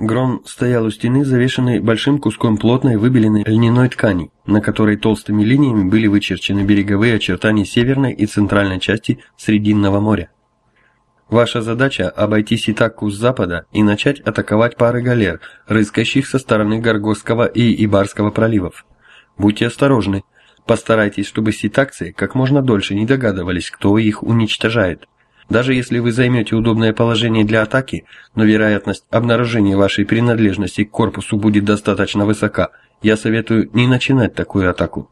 Грон стоял у стены, завешенной большим куском плотной выбеленной льняной ткани, на которой толстыми линиями были вычерчены береговые очертания северной и центральной части Срединного моря. Ваша задача – обойти Ситакку с запада и начать атаковать пары галер, рыскающих со стороны Гаргосского и Ибарского проливов. Будьте осторожны. Постарайтесь, чтобы ситакцы как можно дольше не догадывались, кто их уничтожает. Даже если вы займете удобное положение для атаки, но вероятность обнаружения вашей принадлежности к корпусу будет достаточно высока, я советую не начинать такую атаку.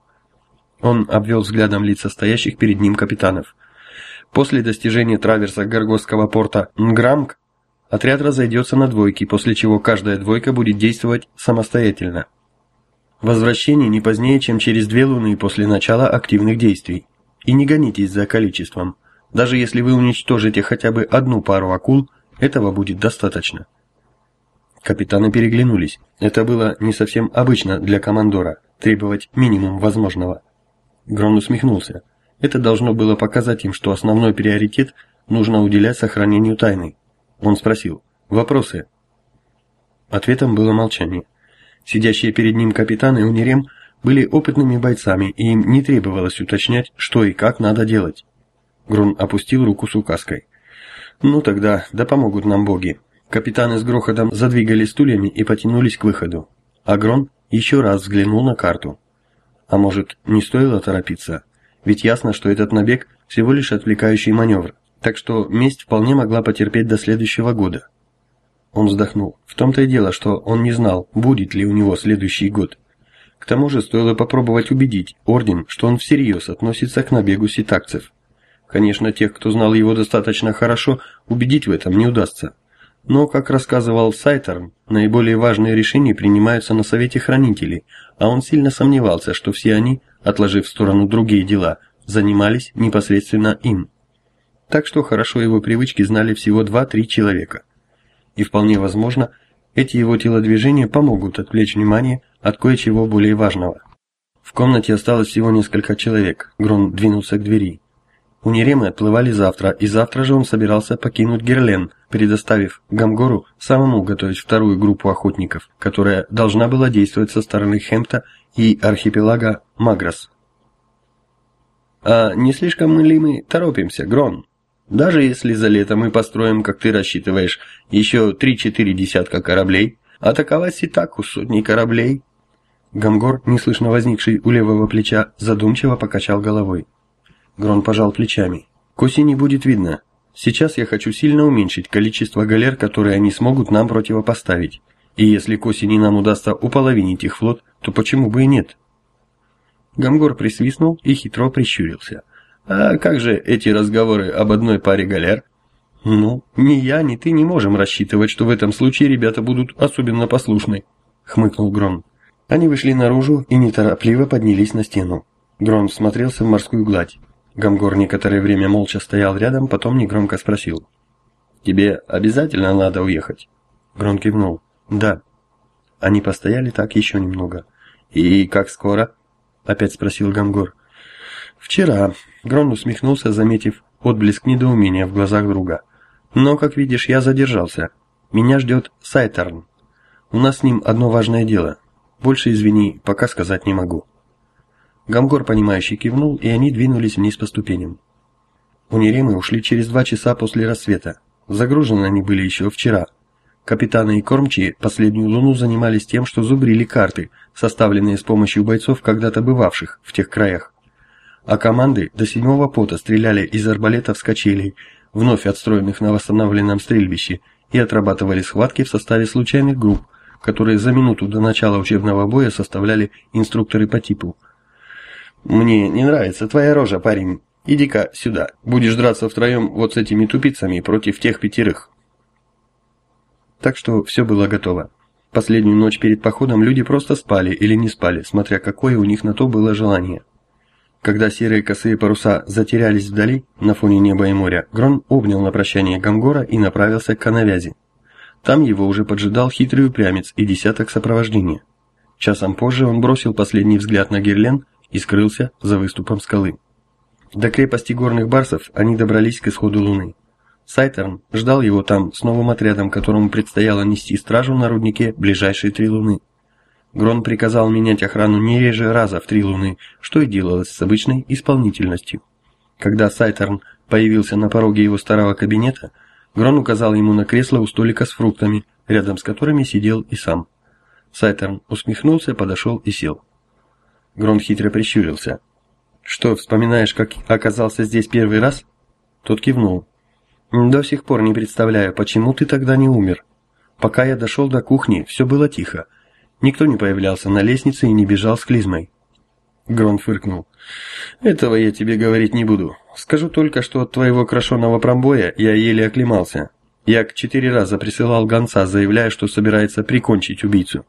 Он обвел взглядом лица стоящих перед ним капитанов. После достижения траверса Горгосского порта Нграмк отряд разойдется на двойки, после чего каждая двойка будет действовать самостоятельно. Возвращение не позднее, чем через две луны после начала активных действий. И не гонитесь за количеством. Даже если вы уничтожите хотя бы одну пару акул, этого будет достаточно. Капитаны переглянулись. Это было не совсем обычно для командора требовать минимум возможного. Грон усмехнулся. Это должно было показать им, что основной приоритет нужно уделять сохранению тайны. Он спросил: "Вопросы?" Ответом было молчание. Сидящие перед ним капитаны Унирем были опытными бойцами, и им не требовалось уточнять, что и как надо делать. Грун опустил руку с указкой. «Ну тогда, да помогут нам боги». Капитаны с грохотом задвигали стульями и потянулись к выходу. А Грон еще раз взглянул на карту. А может, не стоило торопиться? Ведь ясно, что этот набег всего лишь отвлекающий маневр, так что месть вполне могла потерпеть до следующего года. Он вздохнул. В том-то и дело, что он не знал, будет ли у него следующий год. К тому же стоило попробовать убедить Орден, что он всерьез относится к набегу ситакцев. Конечно, тех, кто знал его достаточно хорошо, убедить в этом не удастся. Но, как рассказывал Сайтерн, наиболее важные решения принимаются на Совете Хранителей, а он сильно сомневался, что все они, отложив в сторону другие дела, занимались непосредственно им. Так что хорошо его привычки знали всего 2-3 человека. И вполне возможно, эти его телодвижения помогут отвлечь внимание от кое-чего более важного. В комнате осталось всего несколько человек. Грон двинулся к двери. Униремы отплывали завтра, и завтра же он собирался покинуть Герлен, предоставив Гамгору самому готовить вторую группу охотников, которая должна была действовать со стороны Хемта и архипелага Магрос. «А не слишком ли мы торопимся, Грон? Даже если за лето мы построим, как ты рассчитываешь, еще три-четыре десятка кораблей, атаковать и так у сотни кораблей?» Гамгор, неслышно возникший у левого плеча, задумчиво покачал головой. Грон пожал плечами. К осени будет видно. Сейчас я хочу сильно уменьшить количество галер, которые они смогут нам противопоставить. И если к осени нам удастся уполовинить их флот, то почему бы и нет? Гамгор присвистнул и хитро прищурился. А как же эти разговоры об одной паре галер? Ну, ни я, ни ты не можем рассчитывать, что в этом случае ребята будут особенно послушны, хмыкнул Грон. Они вышли наружу и неторопливо поднялись на стену. Грон смотрелся в морскую гладь. Гамгор некоторое время молча стоял рядом, потом негромко спросил. «Тебе обязательно надо уехать?» Грон кивнул. «Да». Они постояли так еще немного. «И как скоро?» Опять спросил Гамгор. «Вчера». Грон усмехнулся, заметив отблеск недоумения в глазах друга. «Но, как видишь, я задержался. Меня ждет Сайтерн. У нас с ним одно важное дело. Больше, извини, пока сказать не могу». Гамгор, понимающий, кивнул, и они двинулись вниз по ступеням. Униремы ушли через два часа после рассвета. Загружены они были еще вчера. Капитаны и кормчие последнюю луну занимались тем, что зубрили карты, составленные с помощью бойцов, когда-то бывавших в тех краях. А команды до седьмого пота стреляли из арбалетов с качелей, вновь отстроенных на восстановленном стрельбище, и отрабатывали схватки в составе случайных групп, которые за минуту до начала учебного боя составляли инструкторы по типу – «Мне не нравится твоя рожа, парень. Иди-ка сюда. Будешь драться втроем вот с этими тупицами против тех пятерых». Так что все было готово. Последнюю ночь перед походом люди просто спали или не спали, смотря какое у них на то было желание. Когда серые косые паруса затерялись вдали, на фоне неба и моря, Грон обнял на прощание Гамгора и направился к канавязи. Там его уже поджидал хитрый упрямец и десяток сопровождения. Часом позже он бросил последний взгляд на Герлен и скрылся за выступом скалы. До крепости горных барсов они добрались к исходу луны. Сайтерн ждал его там с новым отрядом, которому предстояло нести стражу на руднике ближайшие три луны. Грон приказал менять охрану не реже раза в три луны, что и делалось с обычной исполнительностью. Когда Сайтерн появился на пороге его старого кабинета, Грон указал ему на кресло у столика с фруктами, рядом с которыми сидел и сам. Сайтерн усмехнулся, подошел и сел. Грон хитро прищурился. «Что, вспоминаешь, как оказался здесь первый раз?» Тот кивнул. До сих пор не представляю, почему ты тогда не умер. Пока я дошел до кухни, все было тихо. Никто не появлялся на лестнице и не бежал с клизмой. Грон фыркнул. «Этого я тебе говорить не буду. Скажу только, что от твоего крашеного промбоя я еле оклемался. Я четыре раза присылал гонца, заявляя, что собирается прикончить убийцу.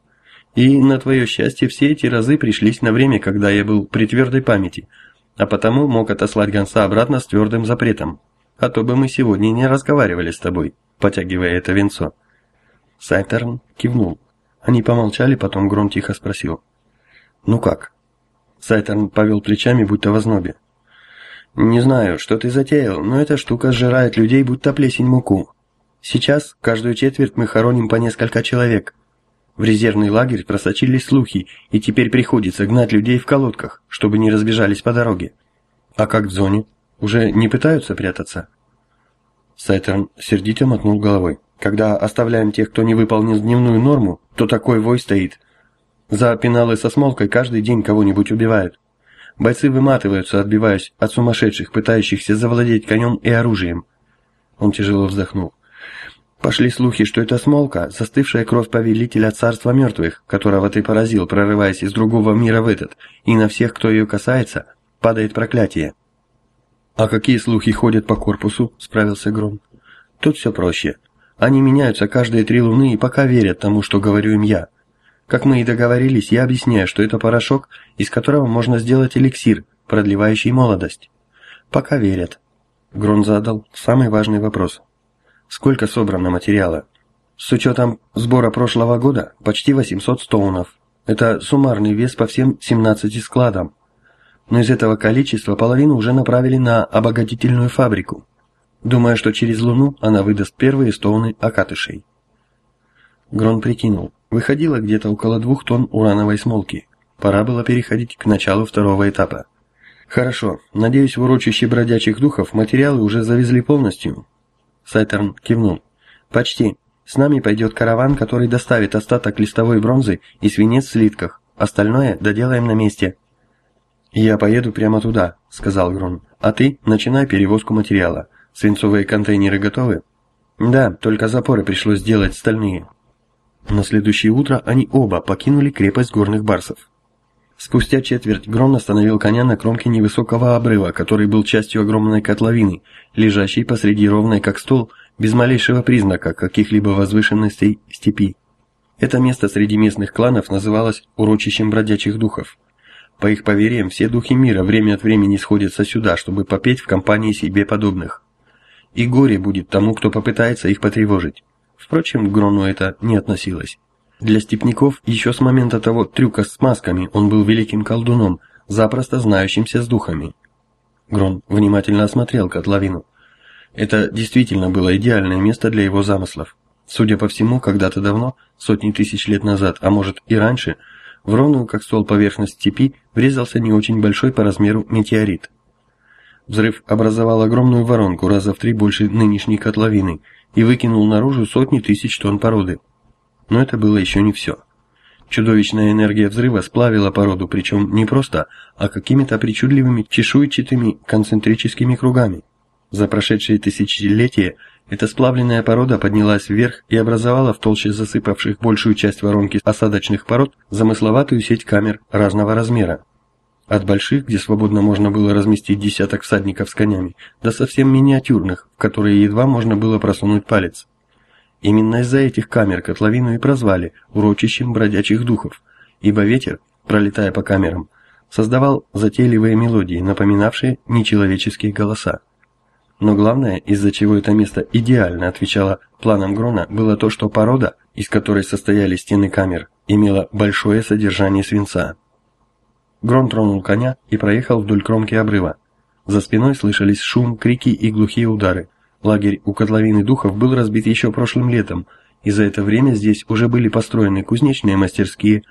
И, на твое счастье, все эти разы пришлись на время, когда я был при твердой памяти, а потому мог отослать гонца обратно с твердым запретом а то бы мы сегодня не разговаривали с тобой, потягивая это венцо». Сайтерн кивнул. Они помолчали, потом Грон тихо спросил. «Ну как?» Сайтерн повел плечами, будто в ознобе. «Не знаю, что ты затеял, но эта штука сжирает людей, будто плесень муку. Сейчас каждую четверть мы хороним по несколько человек. В резервный лагерь просочились слухи, и теперь приходится гнать людей в колодках, чтобы не разбежались по дороге. А как в зоне?» Уже не пытаются прятаться?» Сайтерн сердито мотнул головой. «Когда оставляем тех, кто не выполнил дневную норму, то такой вой стоит. За пеналы со смолкой каждый день кого-нибудь убивают. Бойцы выматываются, отбиваясь от сумасшедших, пытающихся завладеть конем и оружием». Он тяжело вздохнул. Пошли слухи, что это смолка, застывшая кровь повелителя царства мертвых, которого ты поразил, прорываясь из другого мира в этот, и на всех, кто ее касается, падает проклятие. «А какие слухи ходят по корпусу?» – справился Гром. «Тут все проще. Они меняются каждые три луны и пока верят тому, что говорю им я. Как мы и договорились, я объясняю, что это порошок, из которого можно сделать эликсир, продлевающий молодость. Пока верят». Грон задал самый важный вопрос. «Сколько собрано материала?» «С учетом сбора прошлого года почти 800 стоунов. Это суммарный вес по всем 17 складам но из этого количества половину уже направили на обогатительную фабрику, думая, что через Луну она выдаст первые стоуны окатышей. Грон прикинул, выходило где-то около двух тонн урановой смолки. Пора было переходить к началу второго этапа. Хорошо, надеюсь, в урочище бродячих духов материалы уже завезли полностью. Сайтерн кивнул. Почти. С нами пойдет караван, который доставит остаток листовой бронзы и свинец в слитках. Остальное доделаем на месте. «Я поеду прямо туда», — сказал Грон. «А ты начинай перевозку материала. Свинцовые контейнеры готовы?» «Да, только запоры пришлось сделать стальные». На следующее утро они оба покинули крепость горных барсов. Спустя четверть Грон остановил коня на кромке невысокого обрыва, который был частью огромной котловины, лежащей посреди ровной как стол, без малейшего признака каких-либо возвышенностей степи. Это место среди местных кланов называлось урочищем бродячих духов. По их поверьям, все духи мира время от времени сходятся сюда, чтобы попеть в компании себе подобных. И горе будет тому, кто попытается их потревожить. Впрочем, к Грону это не относилось. Для степняков еще с момента того трюка с масками он был великим колдуном, запросто знающимся с духами. Грон внимательно осмотрел котловину. Это действительно было идеальное место для его замыслов. Судя по всему, когда-то давно, сотни тысяч лет назад, а может и раньше, в ровную, как стол, поверхность степи врезался не очень большой по размеру метеорит. Взрыв образовал огромную воронку, раза в три больше нынешней котловины, и выкинул наружу сотни тысяч тонн породы. Но это было еще не все. Чудовищная энергия взрыва сплавила породу, причем не просто, а какими-то причудливыми чешуйчатыми концентрическими кругами. За прошедшие тысячелетия эта сплавленная порода поднялась вверх и образовала в толще засыпавших большую часть воронки осадочных пород замысловатую сеть камер разного размера. От больших, где свободно можно было разместить десяток всадников с конями, до совсем миниатюрных, в которые едва можно было просунуть палец. Именно из-за этих камер котловину и прозвали урочищем бродячих духов, ибо ветер, пролетая по камерам, создавал затейливые мелодии, напоминавшие нечеловеческие голоса. Но главное, из-за чего это место идеально отвечало планам Грона, было то, что порода, из которой состояли стены камер, имела большое содержание свинца. Грон тронул коня и проехал вдоль кромки обрыва. За спиной слышались шум, крики и глухие удары. Лагерь у котловины духов был разбит еще прошлым летом, и за это время здесь уже были построены кузнечные мастерские,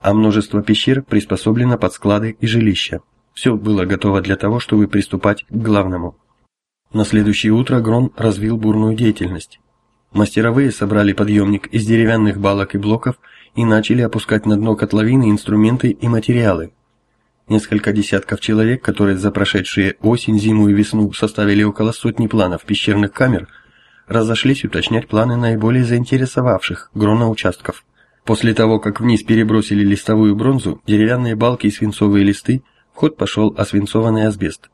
а множество пещер приспособлено под склады и жилища. Все было готово для того, чтобы приступать к главному. На следующее утро Грон развил бурную деятельность. Мастеровые собрали подъемник из деревянных балок и блоков и начали опускать на дно котловины инструменты и материалы. Несколько десятков человек, которые за прошедшие осень, зиму и весну составили около сотни планов пещерных камер, разошлись уточнять планы наиболее заинтересовавших Грона участков. После того, как вниз перебросили листовую бронзу, деревянные балки и свинцовые листы, в ход пошел освинцованный асбест.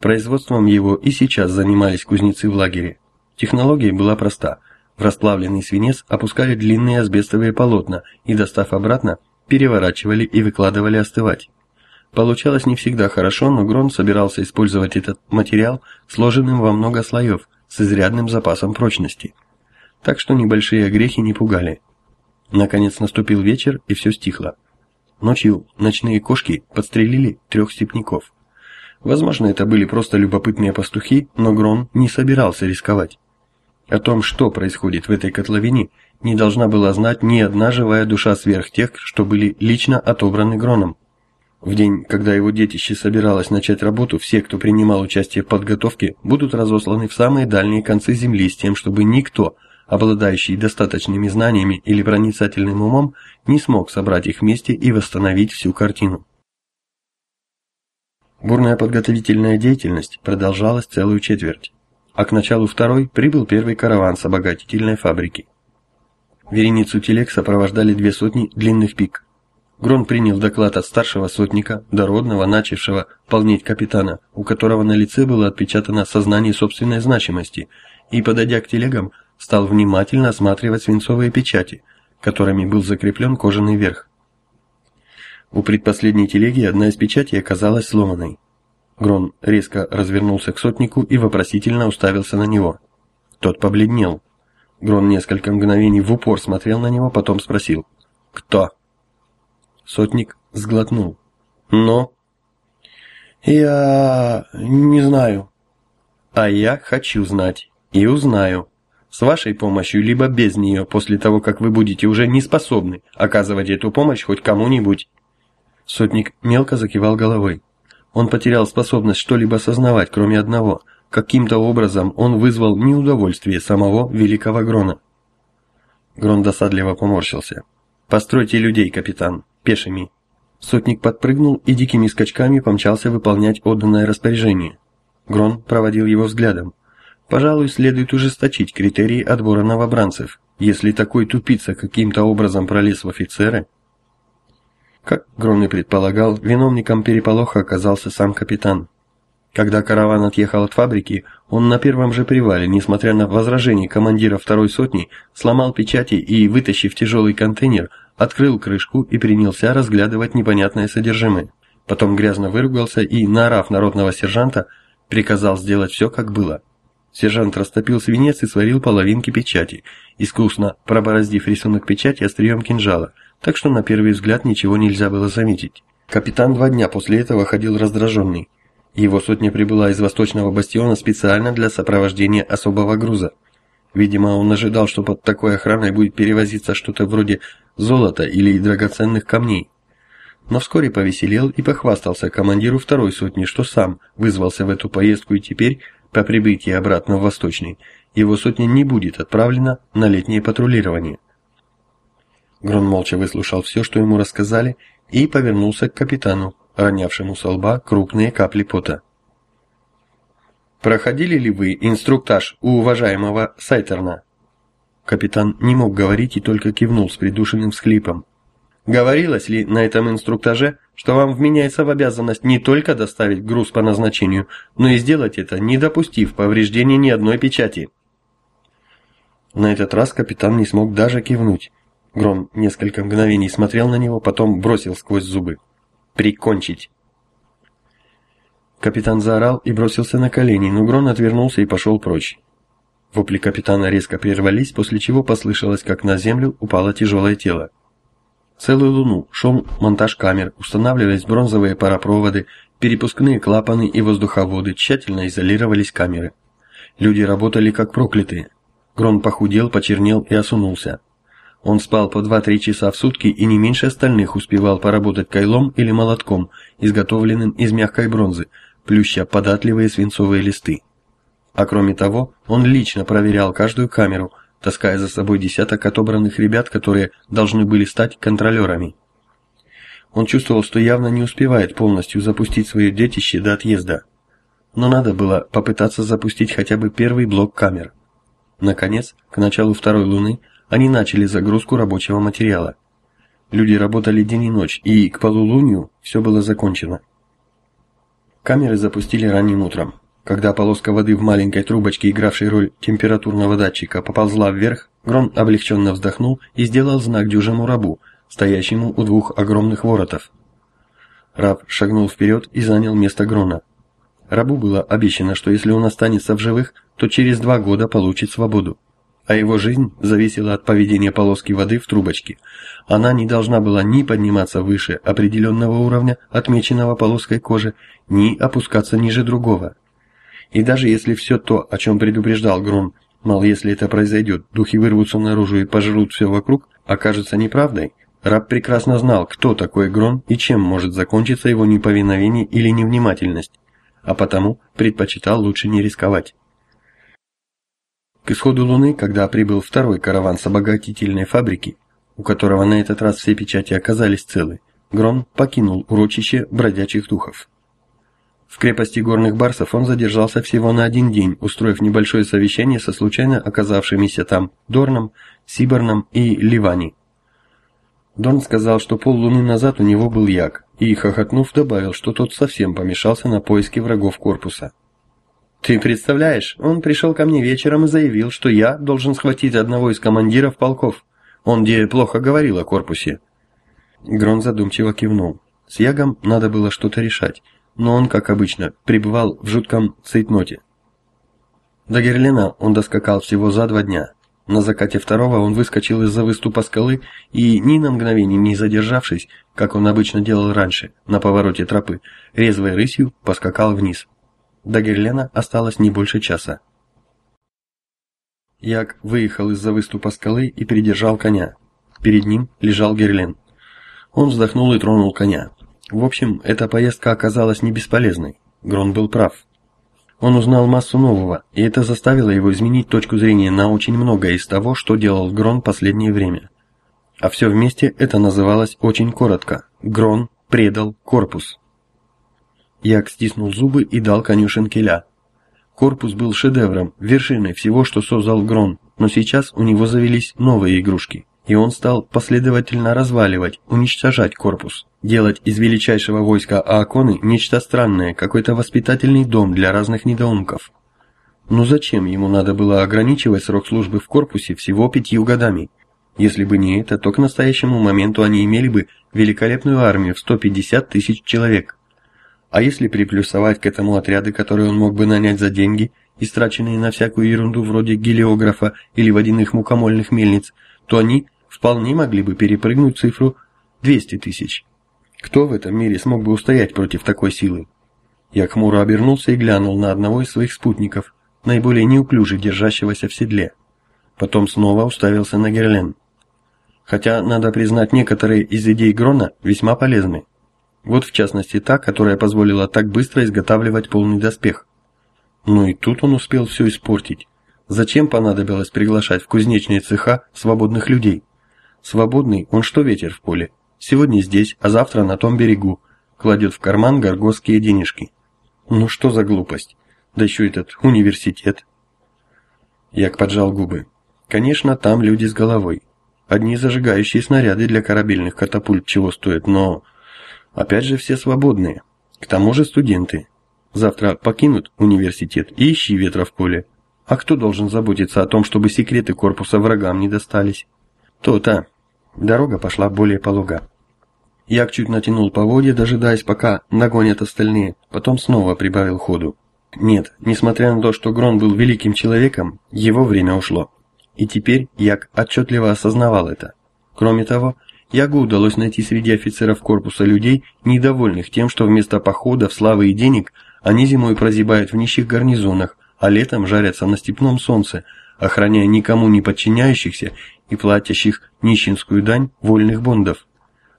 Производством его и сейчас занимались кузнецы в лагере. Технология была проста. В расплавленный свинец опускали длинные асбестовые полотна и, достав обратно, переворачивали и выкладывали остывать. Получалось не всегда хорошо, но Грон собирался использовать этот материал, сложенным во много слоев, с изрядным запасом прочности. Так что небольшие грехи не пугали. Наконец наступил вечер, и все стихло. Ночью ночные кошки подстрелили трех степняков. Возможно, это были просто любопытные пастухи, но Грон не собирался рисковать. О том, что происходит в этой котловине, не должна была знать ни одна живая душа сверх тех, что были лично отобраны Гроном. В день, когда его детище собиралось начать работу, все, кто принимал участие в подготовке, будут разосланы в самые дальние концы земли с тем, чтобы никто, обладающий достаточными знаниями или проницательным умом, не смог собрать их вместе и восстановить всю картину. Бурная подготовительная деятельность продолжалась целую четверть а к началу второй прибыл первый караван с обогатительной фабрики. Вереницу телег сопровождали две сотни длинных пик. Грон принял доклад от старшего сотника, дородного, начавшего полнеть капитана, у которого на лице было отпечатано сознание собственной значимости, и, подойдя к телегам, стал внимательно осматривать свинцовые печати, которыми был закреплен кожаный верх. У предпоследней телеги одна из печатей оказалась сломанной. Грон резко развернулся к сотнику и вопросительно уставился на него. Тот побледнел. Грон несколько мгновений в упор смотрел на него, потом спросил «Кто?». Сотник сглотнул. «Но?» «Я... не знаю». «А я хочу знать. И узнаю. С вашей помощью, либо без нее, после того, как вы будете уже не способны оказывать эту помощь хоть кому-нибудь». Сотник мелко закивал головой. Он потерял способность что-либо осознавать, кроме одного. Каким-то образом он вызвал неудовольствие самого великого Грона. Грон досадливо поморщился. «Постройте людей, капитан, пешими». Сотник подпрыгнул и дикими скачками помчался выполнять отданное распоряжение. Грон проводил его взглядом. Пожалуй, следует ужесточить критерии отбора новобранцев. Если такой тупица каким-то образом пролез в офицеры, как Грон и предполагал, виновником переполоха оказался сам капитан. Когда караван отъехал от фабрики, он на первом же привале, несмотря на возражения командира второй сотни, сломал печати и, вытащив тяжелый контейнер, открыл крышку и принялся разглядывать непонятное содержимое. Потом грязно выругался и, наорав народного сержанта, приказал сделать все, как было. Сержант растопил свинец и сварил половинки печати, искусно пробороздив рисунок печати острием кинжала – так что на первый взгляд ничего нельзя было заметить. Капитан два дня после этого ходил раздраженный. Его сотня прибыла из восточного бастиона специально для сопровождения особого груза. Видимо, он ожидал, что под такой охраной будет перевозиться что-то вроде золота или драгоценных камней. Но вскоре повеселел и похвастался командиру второй сотни, что сам вызвался в эту поездку и теперь, по прибытии обратно в Восточный, его сотня не будет отправлена на летнее патрулирование. Грон молча выслушал все, что ему рассказали, и повернулся к капитану, ронявшему со лба крупные капли пота. «Проходили ли вы инструктаж у уважаемого Сайтерна?» Капитан не мог говорить и только кивнул с придушенным всхлипом. «Говорилось ли на этом инструктаже, что вам вменяется в обязанность не только доставить груз по назначению, но и сделать это, не допустив повреждения ни одной печати?» На этот раз капитан не смог даже кивнуть. Грон несколько мгновений смотрел на него, потом бросил сквозь зубы. «Прикончить!» Капитан заорал и бросился на колени, но Грон отвернулся и пошел прочь. Вопли капитана резко прервались, после чего послышалось, как на землю упало тяжелое тело. Целую луну шел монтаж камер, устанавливались бронзовые паропроводы, перепускные клапаны и воздуховоды, тщательно изолировались камеры. Люди работали как проклятые. Грон похудел, почернел и осунулся. Он спал по 2-3 часа в сутки и не меньше остальных успевал поработать кайлом или молотком, изготовленным из мягкой бронзы, плюща податливые свинцовые листы. А кроме того, он лично проверял каждую камеру, таская за собой десяток отобранных ребят, которые должны были стать контролерами. Он чувствовал, что явно не успевает полностью запустить свое детище до отъезда. Но надо было попытаться запустить хотя бы первый блок камер. Наконец, к началу второй луны, они начали загрузку рабочего материала. Люди работали день и ночь, и к полулунию все было закончено. Камеры запустили ранним утром. Когда полоска воды в маленькой трубочке, игравшей роль температурного датчика, поползла вверх, Грон облегченно вздохнул и сделал знак дюжему рабу, стоящему у двух огромных воротов. Раб шагнул вперед и занял место Грона. Рабу было обещано, что если он останется в живых, то через два года получит свободу. А его жизнь зависела от поведения полоски воды в трубочке. Она не должна была ни подниматься выше определенного уровня, отмеченного полоской кожи, ни опускаться ниже другого. И даже если все то, о чем предупреждал Грон, мол, если это произойдет, духи вырвутся наружу и пожрут все вокруг, окажется неправдой, раб прекрасно знал, кто такой Грон и чем может закончиться его неповиновение или невнимательность а потому предпочитал лучше не рисковать. К исходу Луны, когда прибыл второй караван с обогатительной фабрики, у которого на этот раз все печати оказались целы, Грон покинул урочище бродячих духов. В крепости горных барсов он задержался всего на один день, устроив небольшое совещание со случайно оказавшимися там Дорном, Сиборном и Ливани. Дорн сказал, что поллуны назад у него был як, и, хохотнув, добавил, что тот совсем помешался на поиске врагов корпуса. «Ты представляешь, он пришел ко мне вечером и заявил, что я должен схватить одного из командиров полков. Он где плохо говорил о корпусе». Грон задумчиво кивнул. С Ягом надо было что-то решать, но он, как обычно, пребывал в жутком цейтноте. До Герлина он доскакал всего за два дня, на закате второго он выскочил из-за выступа скалы и, ни на мгновение не задержавшись, как он обычно делал раньше, на повороте тропы, резвой рысью поскакал вниз. До Герлена осталось не больше часа. Як выехал из-за выступа скалы и придержал коня. Перед ним лежал Герлен. Он вздохнул и тронул коня. В общем, эта поездка оказалась не бесполезной. Грон был прав. Он узнал массу нового, и это заставило его изменить точку зрения на очень многое из того, что делал Грон последнее время. А все вместе это называлось очень коротко. Грон предал корпус. Як стиснул зубы и дал коню шенкеля. Корпус был шедевром, вершиной всего, что создал Грон, но сейчас у него завелись новые игрушки и он стал последовательно разваливать, уничтожать корпус, делать из величайшего войска Ааконы нечто странное, какой-то воспитательный дом для разных недоумков. Но зачем ему надо было ограничивать срок службы в корпусе всего пятью годами? Если бы не это, то к настоящему моменту они имели бы великолепную армию в 150 тысяч человек. А если приплюсовать к этому отряды, которые он мог бы нанять за деньги, истраченные на всякую ерунду вроде гелиографа или водяных мукомольных мельниц, то они вполне могли бы перепрыгнуть цифру 200 тысяч. Кто в этом мире смог бы устоять против такой силы? Я хмуро обернулся и глянул на одного из своих спутников, наиболее неуклюже держащегося в седле. Потом снова уставился на Герлен. Хотя, надо признать, некоторые из идей Грона весьма полезны. Вот в частности та, которая позволила так быстро изготавливать полный доспех. Ну и тут он успел все испортить. Зачем понадобилось приглашать в кузнечные цеха свободных людей? Свободный, он что ветер в поле. Сегодня здесь, а завтра на том берегу. Кладет в карман горгосские денежки. Ну что за глупость? Да еще этот университет. Як поджал губы. Конечно, там люди с головой. Одни зажигающие снаряды для корабельных катапульт чего стоят, но... Опять же все свободные. К тому же студенты. Завтра покинут университет и ищи ветра в поле. А кто должен заботиться о том, чтобы секреты корпуса врагам не достались? То-то. Дорога пошла более полуга. Як чуть натянул поводья, дожидаясь, пока нагонят остальные, потом снова прибавил ходу. Нет, несмотря на то, что Грон был великим человеком, его время ушло. И теперь Як отчетливо осознавал это. Кроме того, Ягу удалось найти среди офицеров корпуса людей, недовольных тем, что вместо походов, славы и денег они зимой прозябают в нищих гарнизонах, а летом жарятся на степном солнце, охраняя никому не подчиняющихся и платящих нищенскую дань вольных бондов.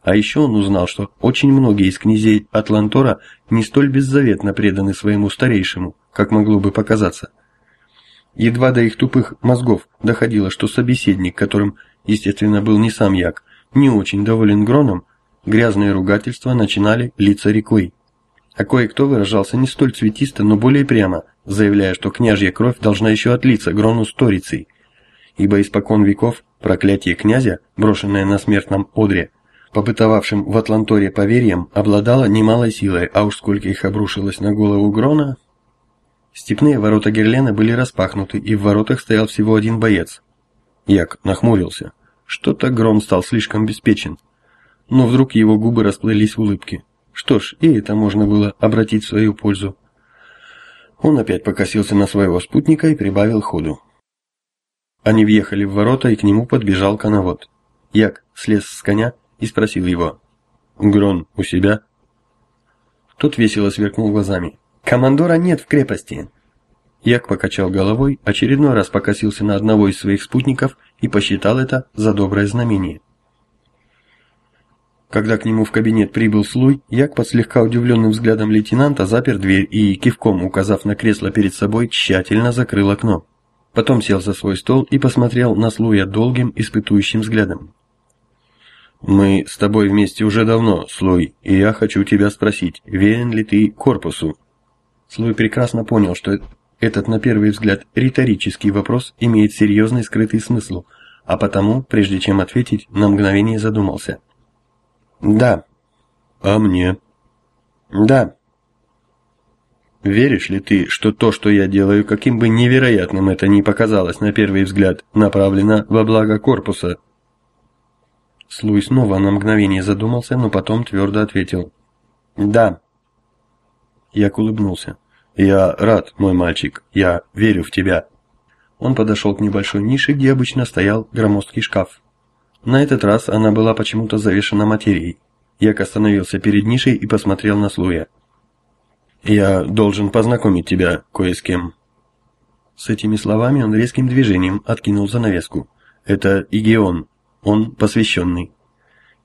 А еще он узнал, что очень многие из князей Атлантора не столь беззаветно преданы своему старейшему, как могло бы показаться. Едва до их тупых мозгов доходило, что собеседник, которым, естественно, был не сам Як, не очень доволен Гроном, грязные ругательства начинали литься рекой. А кое-кто выражался не столь цветисто, но более прямо, заявляя, что княжья кровь должна еще отлиться Грону сторицей, ибо испокон веков проклятие князя, брошенное на смертном одре, побытовавшим в Атланторе поверьем, обладало немалой силой, а уж сколько их обрушилось на голову Грона. Степные ворота Герлена были распахнуты, и в воротах стоял всего один боец. Як нахмурился. Что-то Грон стал слишком беспечен. Но вдруг его губы расплылись в улыбке. Что ж, и это можно было обратить в свою пользу. Он опять покосился на своего спутника и прибавил ходу. Они въехали в ворота, и к нему подбежал коновод. Як слез с коня и спросил его. «Грон у себя?» Тот весело сверкнул глазами. «Командора нет в крепости!» Як покачал головой, очередной раз покосился на одного из своих спутников и посчитал это за доброе знамение. Когда к нему в кабинет прибыл Слуй, Як под слегка удивленным взглядом лейтенанта запер дверь и, кивком указав на кресло перед собой, тщательно закрыл окно. Потом сел за свой стол и посмотрел на Слуя долгим, испытующим взглядом. «Мы с тобой вместе уже давно, Слой, и я хочу тебя спросить, верен ли ты корпусу?» Слой прекрасно понял, что этот, на первый взгляд, риторический вопрос имеет серьезный скрытый смысл, а потому, прежде чем ответить, на мгновение задумался. «Да». «А мне?» «Да». «Веришь ли ты, что то, что я делаю, каким бы невероятным это ни показалось на первый взгляд, направлено во благо корпуса?» Слуй снова на мгновение задумался, но потом твердо ответил. «Да». Як улыбнулся. «Я рад, мой мальчик. Я верю в тебя». Он подошел к небольшой нише, где обычно стоял громоздкий шкаф. На этот раз она была почему-то завешена материей. Як остановился перед нишей и посмотрел на Слуя. «Я должен познакомить тебя кое с кем». С этими словами он резким движением откинул занавеску. «Это Игеон, он посвященный.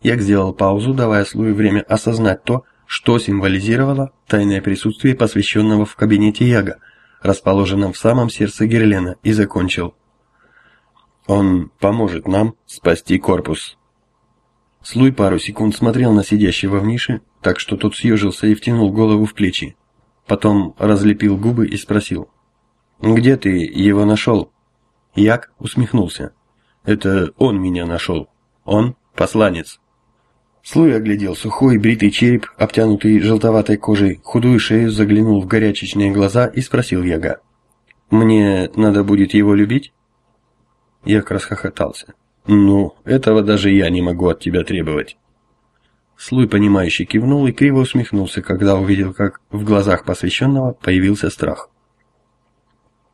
Як сделал паузу, давая Слую время осознать то, что символизировало тайное присутствие посвященного в кабинете Яга, расположенном в самом сердце Герлена, и закончил. «Он поможет нам спасти корпус». Слуй пару секунд смотрел на сидящего в нише, так что тот съежился и втянул голову в плечи. Потом разлепил губы и спросил. «Где ты его нашел?» Як усмехнулся. Это он меня нашел. Он посланец. Слой оглядел сухой бритый череп, обтянутый желтоватой кожей, худую шею, заглянул в горячечные глаза и спросил Яга. «Мне надо будет его любить?» Яг расхохотался. «Ну, этого даже я не могу от тебя требовать». Слуй, понимающий, кивнул и криво усмехнулся, когда увидел, как в глазах посвященного появился страх.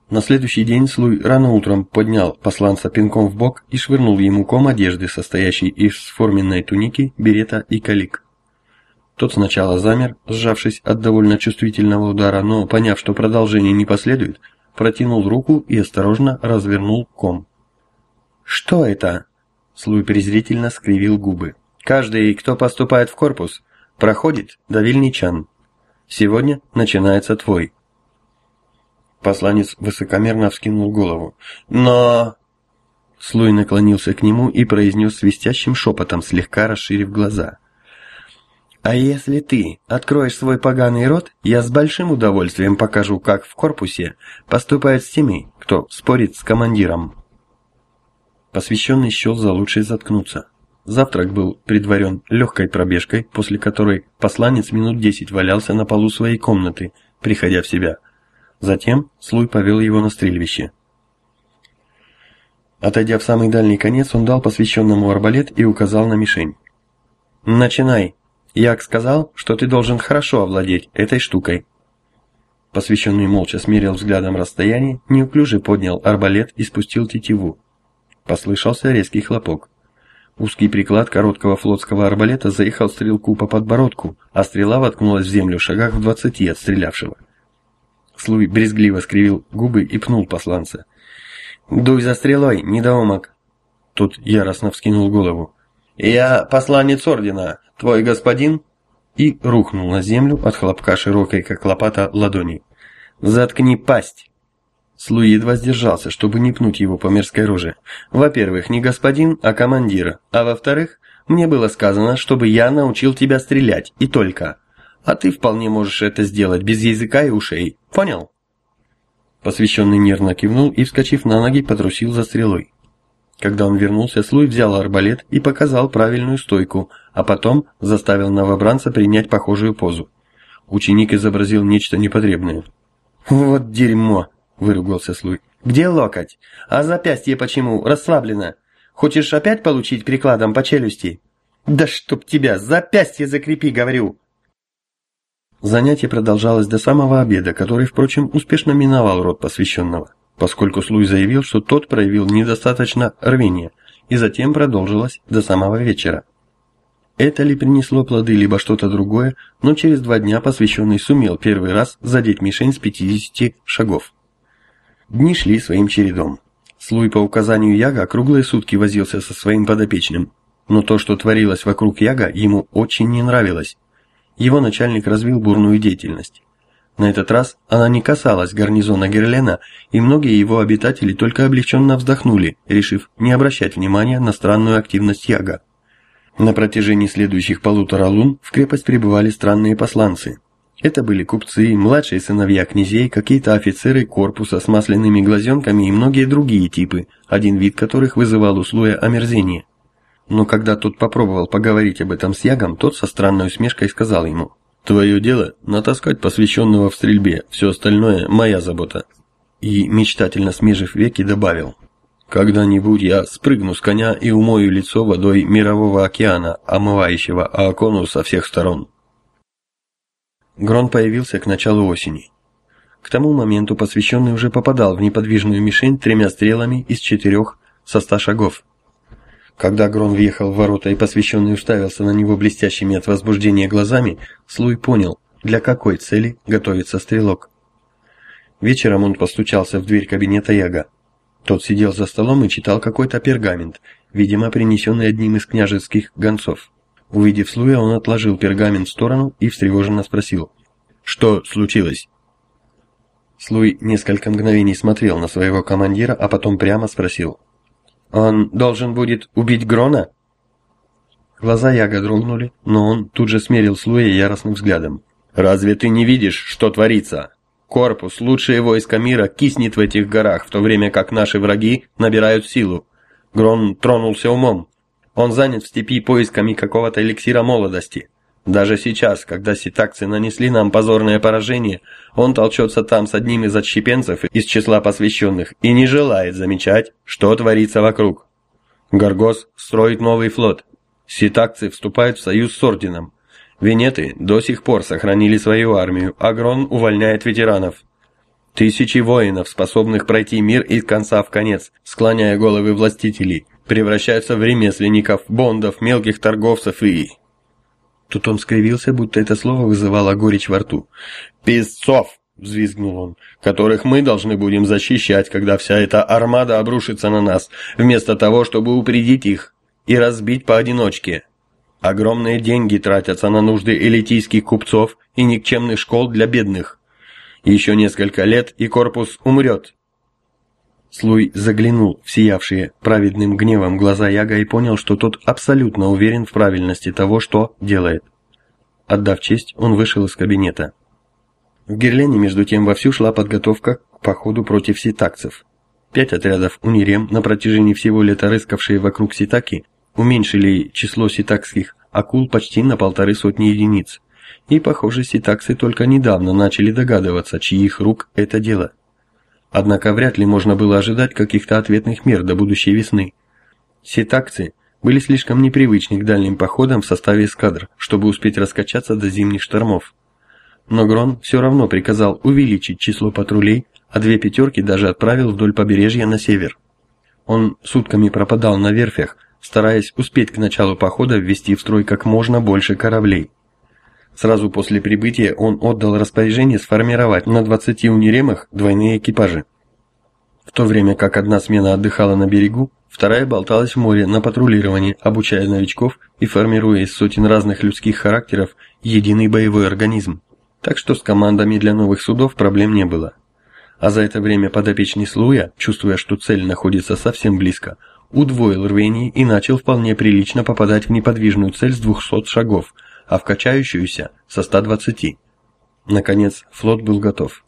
На следующий день Слуй рано утром поднял посланца пинком в бок и швырнул ему ком одежды, состоящий из форменной туники, берета и калик. Тот сначала замер, сжавшись от довольно чувствительного удара, но, поняв, что продолжение не последует, протянул руку и осторожно развернул ком. «Что это?» Слуй презрительно скривил губы. «Каждый, кто поступает в корпус, проходит до Вильничан. Сегодня начинается твой». Посланец высокомерно вскинул голову. «Но...» Слуй наклонился к нему и произнес свистящим шепотом, слегка расширив глаза. «А если ты откроешь свой поганый рот, я с большим удовольствием покажу, как в корпусе поступают с теми, кто спорит с командиром». Посвященный счел за лучшее заткнуться. Завтрак был предварен легкой пробежкой, после которой посланец минут десять валялся на полу своей комнаты, приходя в себя – Затем Слуй повел его на стрельбище. Отойдя в самый дальний конец, он дал посвященному арбалет и указал на мишень. «Начинай. Як сказал, что ты должен хорошо овладеть этой штукой». Посвященный молча смерил взглядом расстояние, неуклюже поднял арбалет и спустил тетиву. Послышался резкий хлопок. Узкий приклад короткого флотского арбалета заехал стрелку по подбородку, а стрела воткнулась в землю в шагах в двадцати от стрелявшего. Слуй брезгливо скривил губы и пнул посланца. «Дуй за стрелой, недоумок!» Тот яростно вскинул голову. «Я посланец ордена, твой господин?» И рухнул на землю от хлопка широкой, как лопата, ладони. «Заткни пасть!» Слуи едва сдержался, чтобы не пнуть его по мерзкой роже. Во-первых, не господин, а командир. А во-вторых, мне было сказано, чтобы я научил тебя стрелять, и только. А ты вполне можешь это сделать без языка и ушей. Понял? Посвященный нервно кивнул и, вскочив на ноги, потрусил за стрелой. Когда он вернулся, Слуй взял арбалет и показал правильную стойку, а потом заставил новобранца принять похожую позу. Ученик изобразил нечто непотребное. «Вот дерьмо!» – выругался Слуй. «Где локоть? А запястье почему? Расслаблено. Хочешь опять получить прикладом по челюсти?» «Да чтоб тебя! Запястье закрепи, говорю!» Занятие продолжалось до самого обеда, который, впрочем, успешно миновал род посвященного, поскольку Слуй заявил, что тот проявил недостаточно рвения, и затем продолжилось до самого вечера. Это ли принесло плоды, либо что-то другое, но через два дня посвященный сумел первый раз задеть мишень с 50 шагов. Дни шли своим чередом. Слуй по указанию Яга круглые сутки возился со своим подопечным, но то, что творилось вокруг Яга, ему очень не нравилось, его начальник развил бурную деятельность. На этот раз она не касалась гарнизона Герлена, и многие его обитатели только облегченно вздохнули, решив не обращать внимания на странную активность Яга. На протяжении следующих полутора лун в крепость прибывали странные посланцы. Это были купцы, младшие сыновья князей, какие-то офицеры корпуса с масляными глазенками и многие другие типы, один вид которых вызывал у Слуя омерзение. Но когда тот попробовал поговорить об этом с Ягом, тот со странной усмешкой сказал ему, «Твое дело – натаскать посвященного в стрельбе, все остальное – моя забота». И, мечтательно смежив веки, добавил, «Когда-нибудь я спрыгну с коня и умою лицо водой мирового океана, омывающего Аакону со всех сторон». Грон появился к началу осени. К тому моменту посвященный уже попадал в неподвижную мишень тремя стрелами из четырех со ста шагов. Когда Грон въехал в ворота и посвященный уставился на него блестящими от возбуждения глазами, Слуй понял, для какой цели готовится стрелок. Вечером он постучался в дверь кабинета Яга. Тот сидел за столом и читал какой-то пергамент, видимо, принесенный одним из княжеских гонцов. Увидев Слуя, он отложил пергамент в сторону и встревоженно спросил. «Что случилось?» Слуй несколько мгновений смотрел на своего командира, а потом прямо спросил. Он должен будет убить Грона? Глаза Яга дрогнули, но он тут же смерил Слуя яростным взглядом. «Разве ты не видишь, что творится? Корпус, лучшие войска мира, киснет в этих горах, в то время как наши враги набирают силу. Грон тронулся умом. Он занят в степи поисками какого-то эликсира молодости. Даже сейчас, когда ситакцы нанесли нам позорное поражение, он толчется там с одним из отщепенцев из числа посвященных и не желает замечать, что творится вокруг. Гаргос строит новый флот. Ситакцы вступают в союз с орденом. Венеты до сих пор сохранили свою армию, а Грон увольняет ветеранов. Тысячи воинов, способных пройти мир из конца в конец, склоняя головы властителей, превращаются в ремесленников, бондов, мелких торговцев и Тут он скривился, будто это слово вызывало горечь во рту. «Песцов!» — взвизгнул он, «которых мы должны будем защищать, когда вся эта армада обрушится на нас, вместо того, чтобы упредить их и разбить поодиночке. Огромные деньги тратятся на нужды элитийских купцов и никчемных школ для бедных. Еще несколько лет, и корпус умрет». Слуй заглянул в сиявшие праведным гневом глаза Яга и понял, что тот абсолютно уверен в правильности того, что делает. Отдав честь, он вышел из кабинета. В Герлене, между тем, вовсю шла подготовка к походу против ситакцев. Пять отрядов унирем, на протяжении всего лета рыскавшие вокруг Ситаки, уменьшили число ситакских акул почти на полторы сотни единиц. И, похоже, ситакцы только недавно начали догадываться, чьих рук это дело. Однако вряд ли можно было ожидать каких-то ответных мер до будущей весны. Ситакцы были слишком непривычны к дальним походам в составе эскадр, чтобы успеть раскачаться до зимних штормов. Но Грон все равно приказал увеличить число патрулей, а две пятерки даже отправил вдоль побережья на север. Он сутками пропадал на верфях, стараясь успеть к началу похода ввести в строй как можно больше кораблей. Сразу после прибытия он отдал распоряжение сформировать на 20 униремах двойные экипажи. В то время как одна смена отдыхала на берегу, вторая болталась в море на патрулировании, обучая новичков и формируя из сотен разных людских характеров единый боевой организм. Так что с командами для новых судов проблем не было. А за это время подопечный Слуя, чувствуя, что цель находится совсем близко, удвоил рвение и начал вполне прилично попадать в неподвижную цель с 200 шагов, а в качающуюся со 120. Наконец, флот был готов.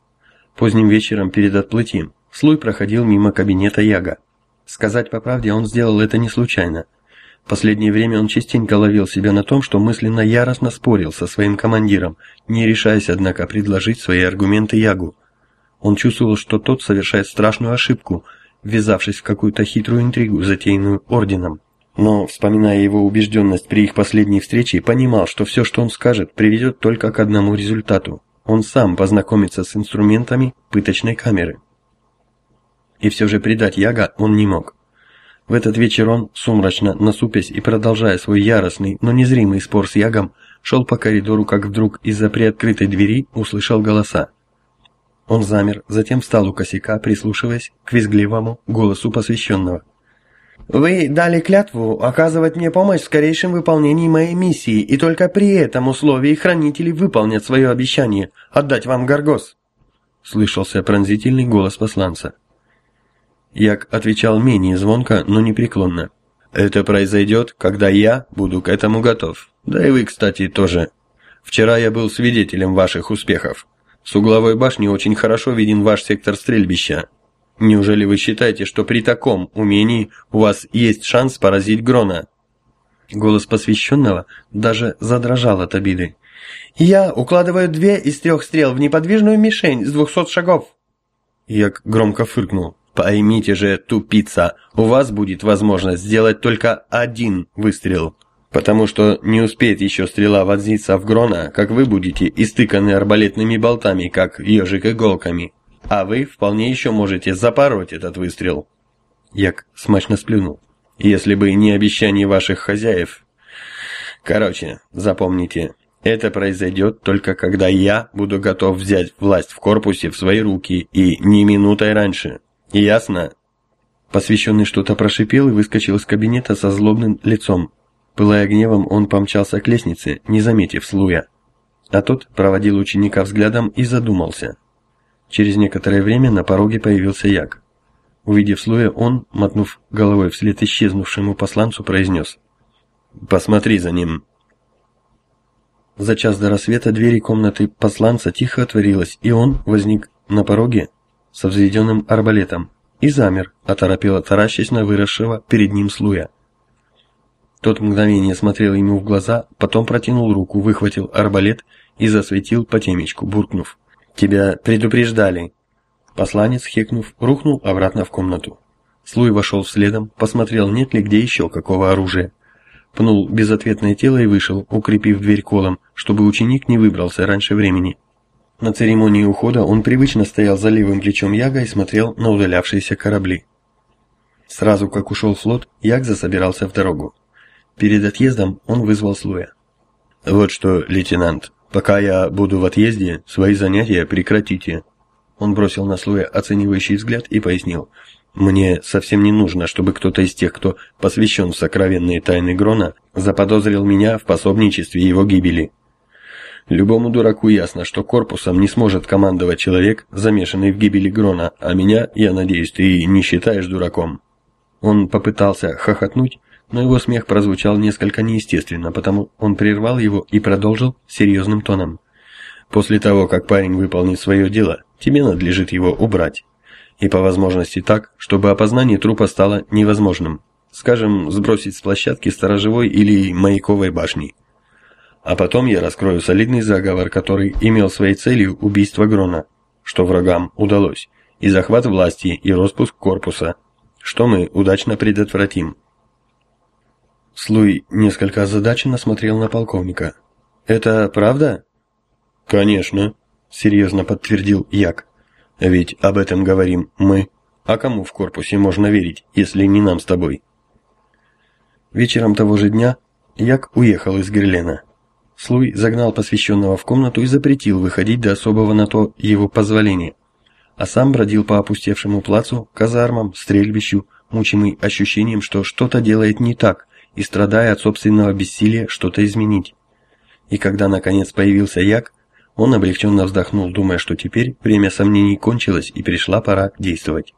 Поздним вечером перед отплытием Слуй проходил мимо кабинета Яга. Сказать по правде, он сделал это не случайно. Последнее время он частенько ловил себя на том, что мысленно яростно спорил со своим командиром, не решаясь, однако, предложить свои аргументы Ягу. Он чувствовал, что тот совершает страшную ошибку – ввязавшись в какую-то хитрую интригу, затеянную орденом. Но, вспоминая его убежденность при их последней встрече, понимал, что все, что он скажет, приведет только к одному результату. Он сам познакомится с инструментами пыточной камеры. И все же предать Яга он не мог. В этот вечер он, сумрачно насупясь и продолжая свой яростный, но незримый спор с Ягом, шел по коридору, как вдруг из-за приоткрытой двери услышал голоса. Он замер, затем встал у косяка, прислушиваясь к визгливому голосу посвященного. «Вы дали клятву оказывать мне помощь в скорейшем выполнении моей миссии, и только при этом условии хранители выполнят свое обещание отдать вам Гаргос», — слышался пронзительный голос посланца. Як отвечал менее звонко, но непреклонно. «Это произойдет, когда я буду к этому готов. Да и вы, кстати, тоже. Вчера я был свидетелем ваших успехов. С угловой башни очень хорошо виден ваш сектор стрельбища. Неужели вы считаете, что при таком умении у вас есть шанс поразить Грона?» Голос посвященного даже задрожал от обиды. «Я укладываю две из трех стрел в неподвижную мишень с двухсот шагов!» Як громко фыркнул. «Поймите же, тупица, у вас будет возможность сделать только один выстрел потому что не успеет еще стрела вонзиться в Грона, как вы будете истыканы арбалетными болтами, как ежик иголками. А вы вполне еще можете запороть этот выстрел. Як смачно сплюнул. Если бы не обещание ваших хозяев. Короче, запомните, это произойдет только когда я буду готов взять власть в корпусе в свои руки и не минутой раньше. Ясно? Посвященный что-то прошипел и выскочил из кабинета со злобным лицом. Пылая гневом, он помчался к лестнице, не заметив Слуя. А тот проводил ученика взглядом и задумался. Через некоторое время на пороге появился Як. Увидев Слуя, он, мотнув головой вслед исчезнувшему посланцу, произнес «Посмотри за ним». За час до рассвета двери комнаты посланца тихо отворилась, и он возник на пороге со взведенным арбалетом и замер, оторопело таращась на выросшего перед ним Слуя. Тот мгновение смотрел ему в глаза, потом протянул руку, выхватил арбалет и засветил по темечку, буркнув. «Тебя предупреждали!» Посланец, хекнув, рухнул обратно в комнату. Слуй вошел следом, посмотрел, нет ли где еще какого оружия. Пнул безответное тело и вышел, укрепив дверь колом, чтобы ученик не выбрался раньше времени. На церемонии ухода он привычно стоял за левым плечом Яга и смотрел на удалявшиеся корабли. Сразу как ушел флот, Яг засобирался в дорогу. Перед отъездом он вызвал Слуя. «Вот что, лейтенант, пока я буду в отъезде, свои занятия прекратите». Он бросил на Слуя оценивающий взгляд и пояснил. «Мне совсем не нужно, чтобы кто-то из тех, кто посвящен в сокровенные тайны Грона, заподозрил меня в пособничестве его гибели. Любому дураку ясно, что корпусом не сможет командовать человек, замешанный в гибели Грона, а меня, я надеюсь, ты не считаешь дураком». Он попытался хохотнуть, но его смех прозвучал несколько неестественно, потому он прервал его и продолжил серьезным тоном. «После того, как парень выполнит свое дело, тебе надлежит его убрать. И по возможности так, чтобы опознание трупа стало невозможным. Скажем, сбросить с площадки сторожевой или маяковой башни. А потом я раскрою солидный заговор, который имел своей целью убийство Грона, что врагам удалось, и захват власти, и распуск корпуса, что мы удачно предотвратим. Слуй несколько озадаченно смотрел на полковника. «Это правда?» «Конечно», — серьезно подтвердил Як. «Ведь об этом говорим мы. А кому в корпусе можно верить, если не нам с тобой?» Вечером того же дня Як уехал из Герлена. Слуй загнал посвященного в комнату и запретил выходить до особого на то его позволения, а сам бродил по опустевшему плацу, казармам, стрельбищу, мучимый ощущением, что что-то делает не так, и страдая от собственного бессилия что-то изменить. И когда наконец появился Як, он облегченно вздохнул, думая, что теперь время сомнений кончилось и пришла пора действовать.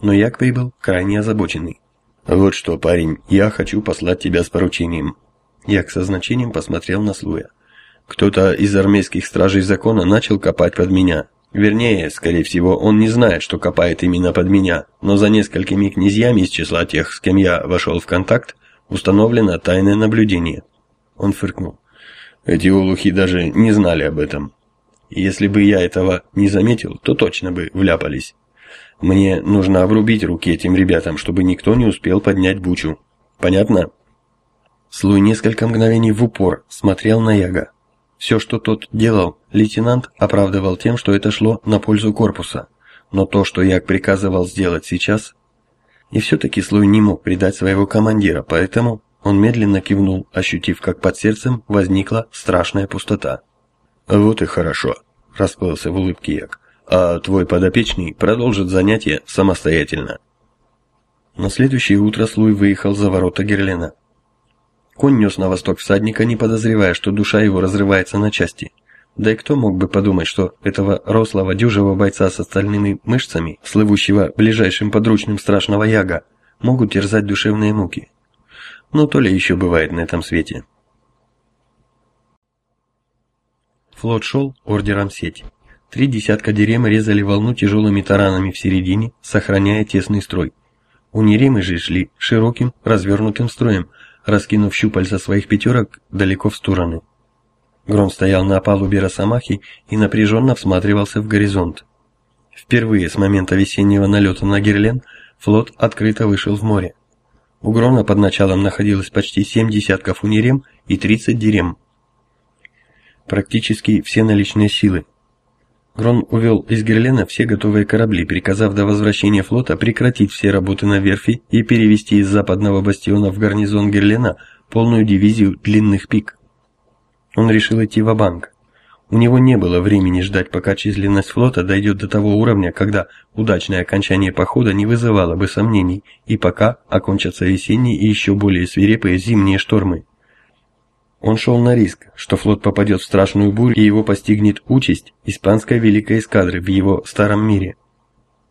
Но Як прибыл крайне озабоченный. «Вот что, парень, я хочу послать тебя с поручением». Як со значением посмотрел на Слуя. «Кто-то из армейских стражей закона начал копать под меня. Вернее, скорее всего, он не знает, что копает именно под меня, но за несколькими князьями из числа тех, с кем я вошел в контакт, установлено тайное наблюдение». Он фыркнул. Эти улухи даже не знали об этом. Если бы я этого не заметил, то точно бы вляпались. Мне нужно обрубить руки этим ребятам, чтобы никто не успел поднять бучу. Понятно? Слуй несколько мгновений в упор смотрел на Яга. Все, что тот делал, лейтенант оправдывал тем, что это шло на пользу корпуса. Но то, что Яг приказывал сделать сейчас... И все-таки Слуй не мог предать своего командира, поэтому он медленно кивнул, ощутив, как под сердцем возникла страшная пустота. «Вот и хорошо», – расплылся в улыбке Як. «А твой подопечный продолжит занятия самостоятельно». На следующее утро Слуй выехал за ворота Герлена. Конь нес на восток всадника, не подозревая, что душа его разрывается на части. Да и кто мог бы подумать, что этого рослого дюжего бойца с остальными мышцами, слывущего ближайшим подручным страшного яга, могут терзать душевные муки. Но то ли еще бывает на этом свете. Флот шел ордером сеть. Три десятка дерем резали волну тяжелыми таранами в середине, сохраняя тесный строй. У Неремы же шли широким, развернутым строем, раскинув щупальца своих пятерок далеко в стороны. Гром стоял на палубе Росомахи и напряженно всматривался в горизонт. Впервые с момента весеннего налета на Герлен флот открыто вышел в море. У Грона под началом находилось почти семь десятков унирем и 30 дирем. Практически все наличные силы. Грон увел из Герлена все готовые корабли, приказав до возвращения флота прекратить все работы на верфи и перевести из западного бастиона в гарнизон Герлена полную дивизию длинных пик. Он решил идти в банк у него не было времени ждать, пока численность флота дойдет до того уровня, когда удачное окончание похода не вызывало бы сомнений, и пока окончатся весенние и еще более свирепые зимние штормы. Он шел на риск, что флот попадет в страшную бурю и его постигнет участь испанской великой эскадры в его старом мире.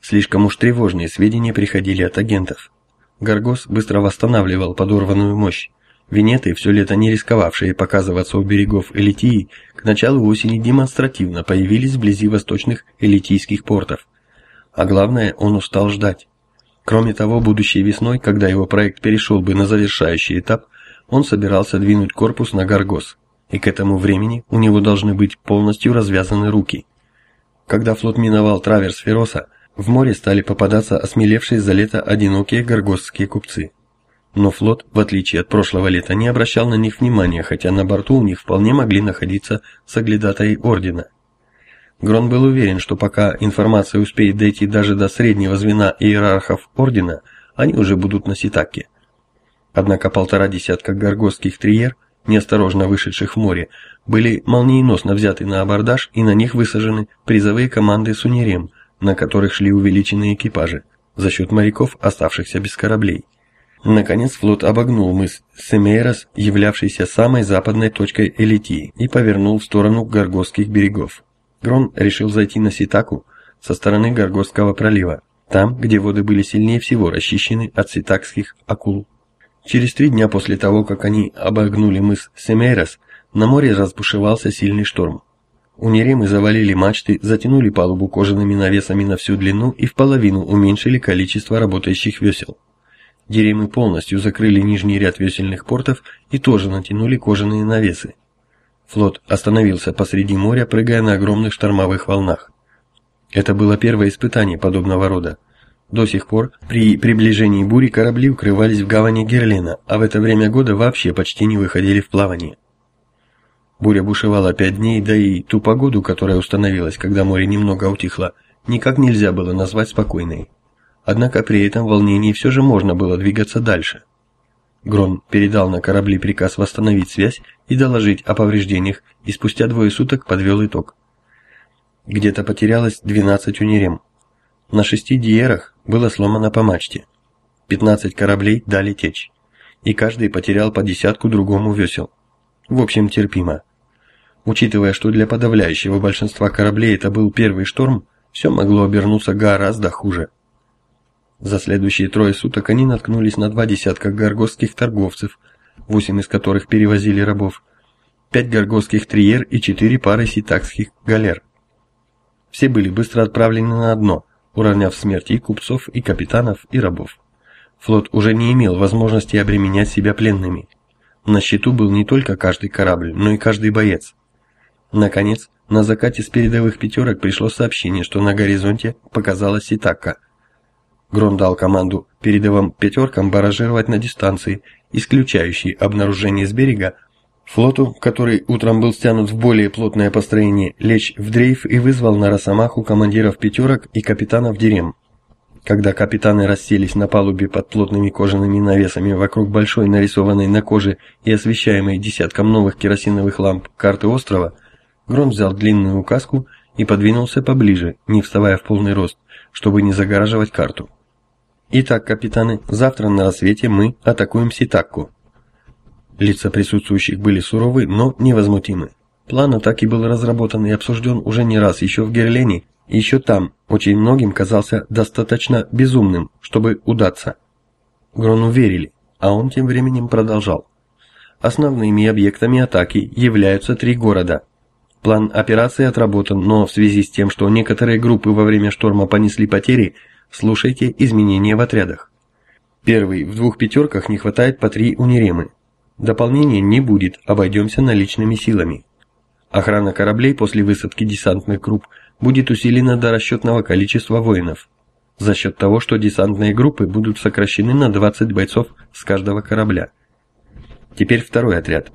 Слишком уж тревожные сведения приходили от агентов. Гаргос быстро восстанавливал подорванную мощь. Венеты, все лето не рисковавшие показываться у берегов Элитии, к началу осени демонстративно появились вблизи восточных элитийских портов. А главное, он устал ждать. Кроме того, будущей весной, когда его проект перешел бы на завершающий этап, он собирался двинуть корпус на Гаргос, и к этому времени у него должны быть полностью развязаны руки. Когда флот миновал траверс Фероса, в море стали попадаться осмелевшие за лето одинокие гаргосские купцы. Но флот, в отличие от прошлого лета, не обращал на них внимания, хотя на борту у них вполне могли находиться соглядатаи Ордена. Грон был уверен, что пока информация успеет дойти даже до среднего звена иерархов Ордена, они уже будут на Ситаке. Однако полтора десятка горгосских триер, неосторожно вышедших в море, были молниеносно взяты на абордаж и на них высажены призовые команды Сунерем, на которых шли увеличенные экипажи, за счет моряков, оставшихся без кораблей. Наконец флот обогнул мыс Семейрос, являвшийся самой западной точкой Элитии, и повернул в сторону Гаргосских берегов. Грон решил зайти на Ситаку со стороны Гаргосского пролива, там, где воды были сильнее всего расчищены от ситакских акул. Через три дня после того, как они обогнули мыс Семейрос, на море разбушевался сильный шторм. У Неремы завалили мачты, затянули палубу кожаными навесами на всю длину и в половину уменьшили количество работающих весел. Деремы полностью закрыли нижний ряд весельных портов и тоже натянули кожаные навесы. Флот остановился посреди моря, прыгая на огромных штормовых волнах. Это было первое испытание подобного рода. До сих пор при приближении бури корабли укрывались в гавани Герлена, а в это время года вообще почти не выходили в плавание. Буря бушевала пять дней, да и ту погоду, которая установилась, когда море немного утихло, никак нельзя было назвать спокойной. Однако при этом волнении все же можно было двигаться дальше. Грон передал на корабли приказ восстановить связь и доложить о повреждениях, и спустя двое суток подвел итог. Где-то потерялось 12 унирем. На шести диерах было сломано по мачте. 15 кораблей дали течь, и каждый потерял по десятку другому весел. В общем, терпимо. Учитывая, что для подавляющего большинства кораблей это был первый шторм, все могло обернуться гораздо хуже. За следующие трое суток они наткнулись на два десятка горгостских торговцев, восемь из которых перевозили рабов, пять горгостских триер и четыре пары ситакских галер. Все были быстро отправлены на дно, уравняв смерти и купцов, и капитанов, и рабов. Флот уже не имел возможности обременять себя пленными. На счету был не только каждый корабль, но и каждый боец. Наконец, на закате с передовых пятерок пришло сообщение, что на горизонте показалась Ситака – Грон дал команду передовым пятеркам баражировать на дистанции, исключающей обнаружение с берега, флоту, который утром был стянут в более плотное построение, лечь в дрейф и вызвал на Росомаху командиров пятерок и капитанов дерем. Когда капитаны расселись на палубе под плотными кожаными навесами вокруг большой нарисованной на коже и освещаемой десятком новых керосиновых ламп карты острова, Грон взял длинную указку и подвинулся поближе, не вставая в полный рост, чтобы не загораживать карту. Итак, капитаны, завтра на рассвете мы атакуем Ситакку. Лица присутствующих были суровы, но невозмутимы. План атаки был разработан и обсужден уже не раз еще в Герлене, и еще там очень многим казался достаточно безумным, чтобы удаться. Грону верили, а он тем временем продолжал. Основными объектами атаки являются три города. План операции отработан, но в связи с тем, что некоторые группы во время шторма понесли потери, Слушайте изменения в отрядах. Первый, в двух пятерках не хватает по три униремы. Дополнения не будет, обойдемся наличными силами. Охрана кораблей после высадки десантных групп будет усилена до расчетного количества воинов. За счет того, что десантные группы будут сокращены на 20 бойцов с каждого корабля. Теперь второй отряд.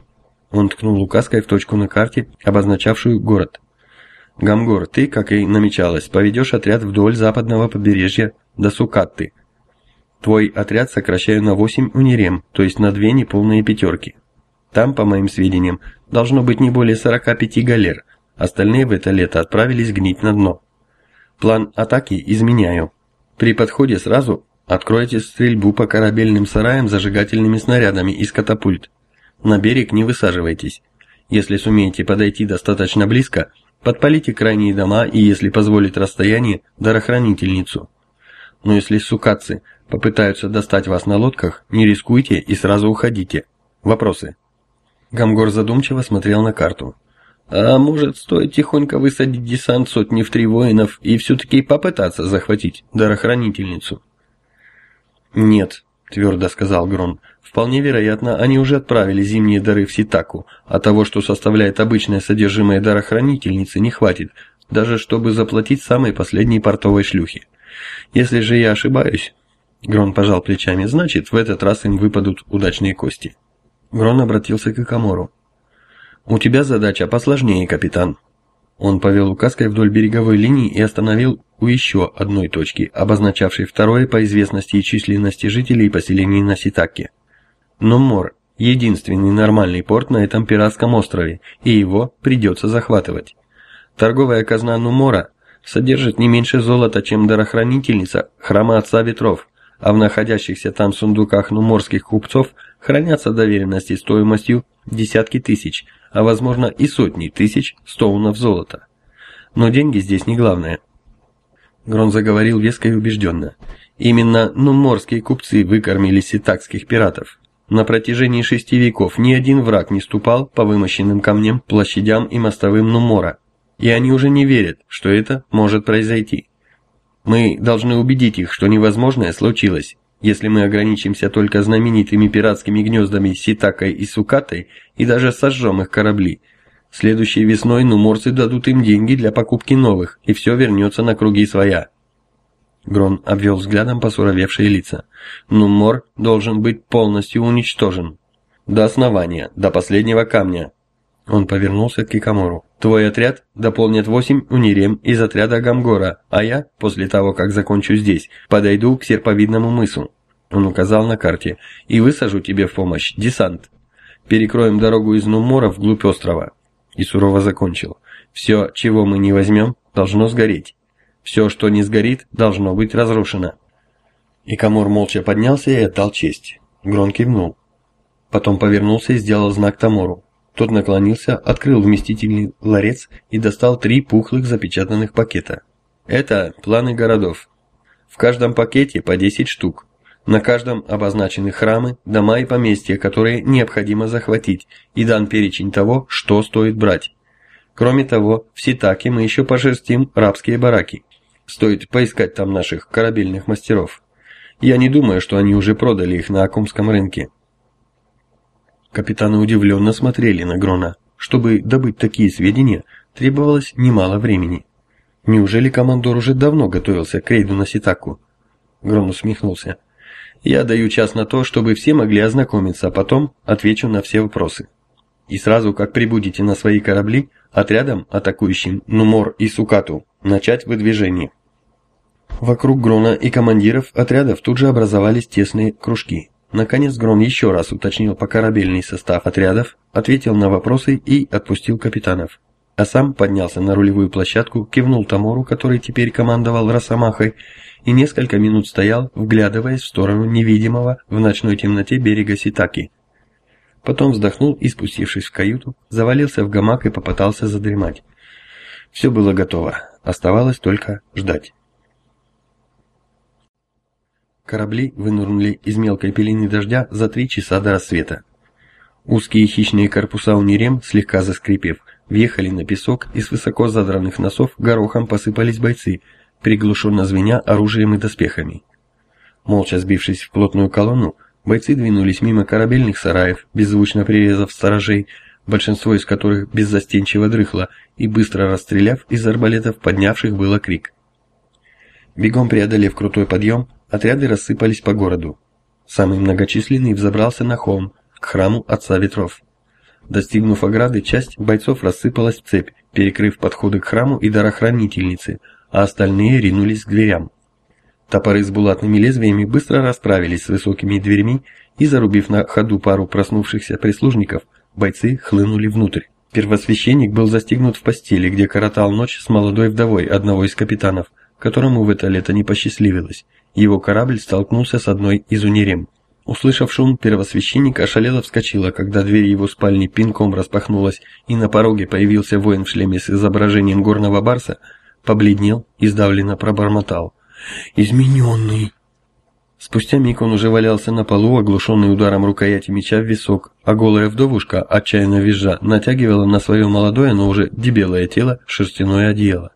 Он ткнул указкой в точку на карте, обозначавшую город. Гамгор, ты, как и намечалось, поведешь отряд вдоль западного побережья до Сукатты. Твой отряд сокращаю на 8 унирем, то есть на две неполные пятерки. Там, по моим сведениям, должно быть не более 45 галер, остальные в это лето отправились гнить на дно. План атаки изменяю. При подходе сразу откройте стрельбу по корабельным сараям зажигательными снарядами из катапульт. На берег не высаживайтесь. Если сумеете подойти достаточно близко, Подпалите крайние дома и, если позволит расстояние, дарохранительницу. Но если сукатцы попытаются достать вас на лодках, не рискуйте и сразу уходите. Вопросы? Гамгор задумчиво смотрел на карту. А может, стоит тихонько высадить десант сотни в три воинов и все-таки попытаться захватить дарохранительницу? Нет, твердо сказал Грон. Вполне вероятно, они уже отправили зимние дары в Ситаку, а того, что составляет обычное содержимое дарохранительницы, не хватит, даже чтобы заплатить самой последней портовой шлюхе. Если же я ошибаюсь, Грон пожал плечами, значит, в этот раз им выпадут удачные кости. Грон обратился к Икамору. У тебя задача посложнее, капитан. Он повел указкой вдоль береговой линии и остановил у еще одной точки, обозначавшей второе по известности и численности жителей поселений на Ситаке. Но Мор – единственный нормальный порт на этом пиратском острове, и его придется захватывать. Торговая казна Нумора содержит не меньше золота, чем дарохранительница храма Отца Ветров, а в находящихся там сундуках нуморских купцов хранятся доверенности стоимостью десятки тысяч – а возможно и сотни тысяч стоунов золота. Но деньги здесь не главное. Грон заговорил веско и убежденно. Именно нуморские купцы выкормили ситакских пиратов. На протяжении шести веков ни один враг не ступал по вымощенным камням, площадям и мостовым Нумора, и они уже не верят, что это может произойти. Мы должны убедить их, что невозможное случилось, если мы ограничимся только знаменитыми пиратскими гнездами Ситакой и Сукатой и даже сожжем их корабли, следующей весной нуморцы дадут им деньги для покупки новых, и все вернется на круги своя. Грон обвел взглядом посуровевшие лица. Нумор должен быть полностью уничтожен. До основания, до последнего камня. Он повернулся к Кикамору. Твой отряд дополнит восемь унирем из отряда Гамгора, а я, после того, как закончу здесь, подойду к серповидному мысу. Он указал на карте. «И высажу тебе в помощь десант. Перекроем дорогу из Нумора вглубь острова». И сурово закончил. «Все, чего мы не возьмем, должно сгореть. Все, что не сгорит, должно быть разрушено». И Камор молча поднялся и отдал честь. Грон кивнул. Потом повернулся и сделал знак Тамору. Тот наклонился, открыл вместительный ларец и достал три пухлых запечатанных пакета. Это планы городов. В каждом пакете по 10 штук. На каждом обозначены храмы, дома и поместья, которые необходимо захватить, и дан перечень того, что стоит брать. Кроме того, в Ситаке мы еще пошерстим рабские бараки. Стоит поискать там наших корабельных мастеров. Я не думаю, что они уже продали их на Акумском рынке. Капитаны удивленно смотрели на Грона. Чтобы добыть такие сведения, требовалось немало времени. Неужели командор уже давно готовился к рейду на Ситаку? Грон усмехнулся. Я даю час на то, чтобы все могли ознакомиться, а потом отвечу на все вопросы. И сразу, как прибудете на свои корабли, отрядом, атакующим Нумор и Сукату, начать выдвижение. Вокруг Грона и командиров отрядов тут же образовались тесные кружки. Наконец Грон еще раз уточнил покорабельный состав отрядов, ответил на вопросы и отпустил капитанов. А сам поднялся на рулевую площадку, кивнул Тамору, который теперь командовал Росомахой, и несколько минут стоял, вглядываясь в сторону невидимого в ночной темноте берега Ситаки. Потом вздохнул и, спустившись в каюту, завалился в гамак и попытался задремать. Все было готово, оставалось только ждать. Корабли вынырнули из мелкой пелены дождя за три часа до рассвета. Узкие хищные корпуса унирем, слегка заскрипев, въехали на песок, и с высоко задранных носов горохом посыпались бойцы, приглушенно звеня оружием и доспехами. Молча сбившись в плотную колонну, бойцы двинулись мимо корабельных сараев, беззвучно прирезав сторожей, большинство из которых беззастенчиво дрыхло, и быстро расстреляв из арбалетов поднявших было крик. Бегом преодолев крутой подъем, Отряды рассыпались по городу. Самый многочисленный взобрался на холм, к храму Отца Ветров. Достигнув ограды, часть бойцов рассыпалась в цепь, перекрыв подходы к храму и дарохранительнице, а остальные ринулись к дверям. Топоры с булатными лезвиями быстро расправились с высокими дверьми и, зарубив на ходу пару проснувшихся прислужников, бойцы хлынули внутрь. Первосвященник был застигнут в постели, где коротал ночь с молодой вдовой одного из капитанов, которому в это лето не посчастливилось, его корабль столкнулся с одной из унирем. Услышав шум, первосвященник ошалело вскочила, когда дверь его спальни пинком распахнулась, и на пороге появился воин в шлеме с изображением горного барса, побледнел и сдавленно пробормотал. «Измененный!» Спустя миг он уже валялся на полу, оглушенный ударом рукояти меча в висок, а голая вдовушка, отчаянно визжа, натягивала на свое молодое, но уже дебелое тело шерстяное одеяло.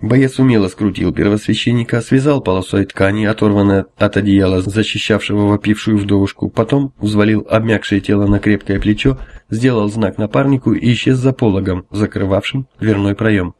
Боец умело скрутил первосвященника, связал полосой ткани, оторванное от одеяла, защищавшего вопившую вдовушку, потом взвалил обмякшее тело на крепкое плечо, сделал знак напарнику и исчез за пологом, закрывавшим дверной проем.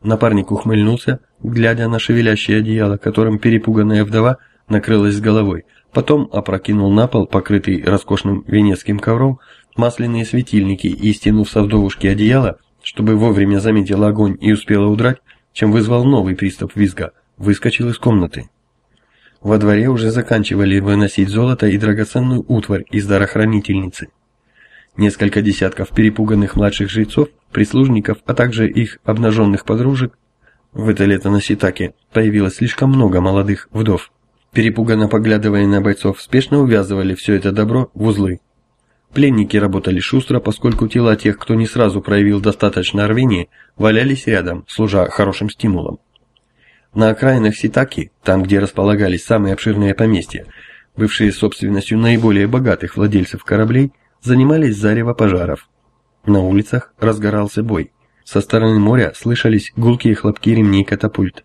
Напарник ухмыльнулся, глядя на шевелящее одеяло, которым перепуганная вдова накрылась с головой, потом опрокинул на пол, покрытый роскошным венецким ковром, масляные светильники и, стянув со вдовушки одеяло, чтобы вовремя заметила огонь и успела удрать, чем вызвал новый приступ визга, выскочил из комнаты. Во дворе уже заканчивали выносить золото и драгоценную утварь из дарохранительницы. Несколько десятков перепуганных младших жрецов, прислужников, а также их обнаженных подружек в это лето на Ситаке появилось слишком много молодых вдов. Перепуганно поглядывая на бойцов, спешно увязывали все это добро в узлы. Пленники работали шустро, поскольку тела тех, кто не сразу проявил достаточно рвения, валялись рядом, служа хорошим стимулом. На окраинах Ситаки, там, где располагались самые обширные поместья, бывшие собственностью наиболее богатых владельцев кораблей, занимались зарево пожаров. На улицах разгорался бой. Со стороны моря слышались гулкие хлопки ремней катапульт.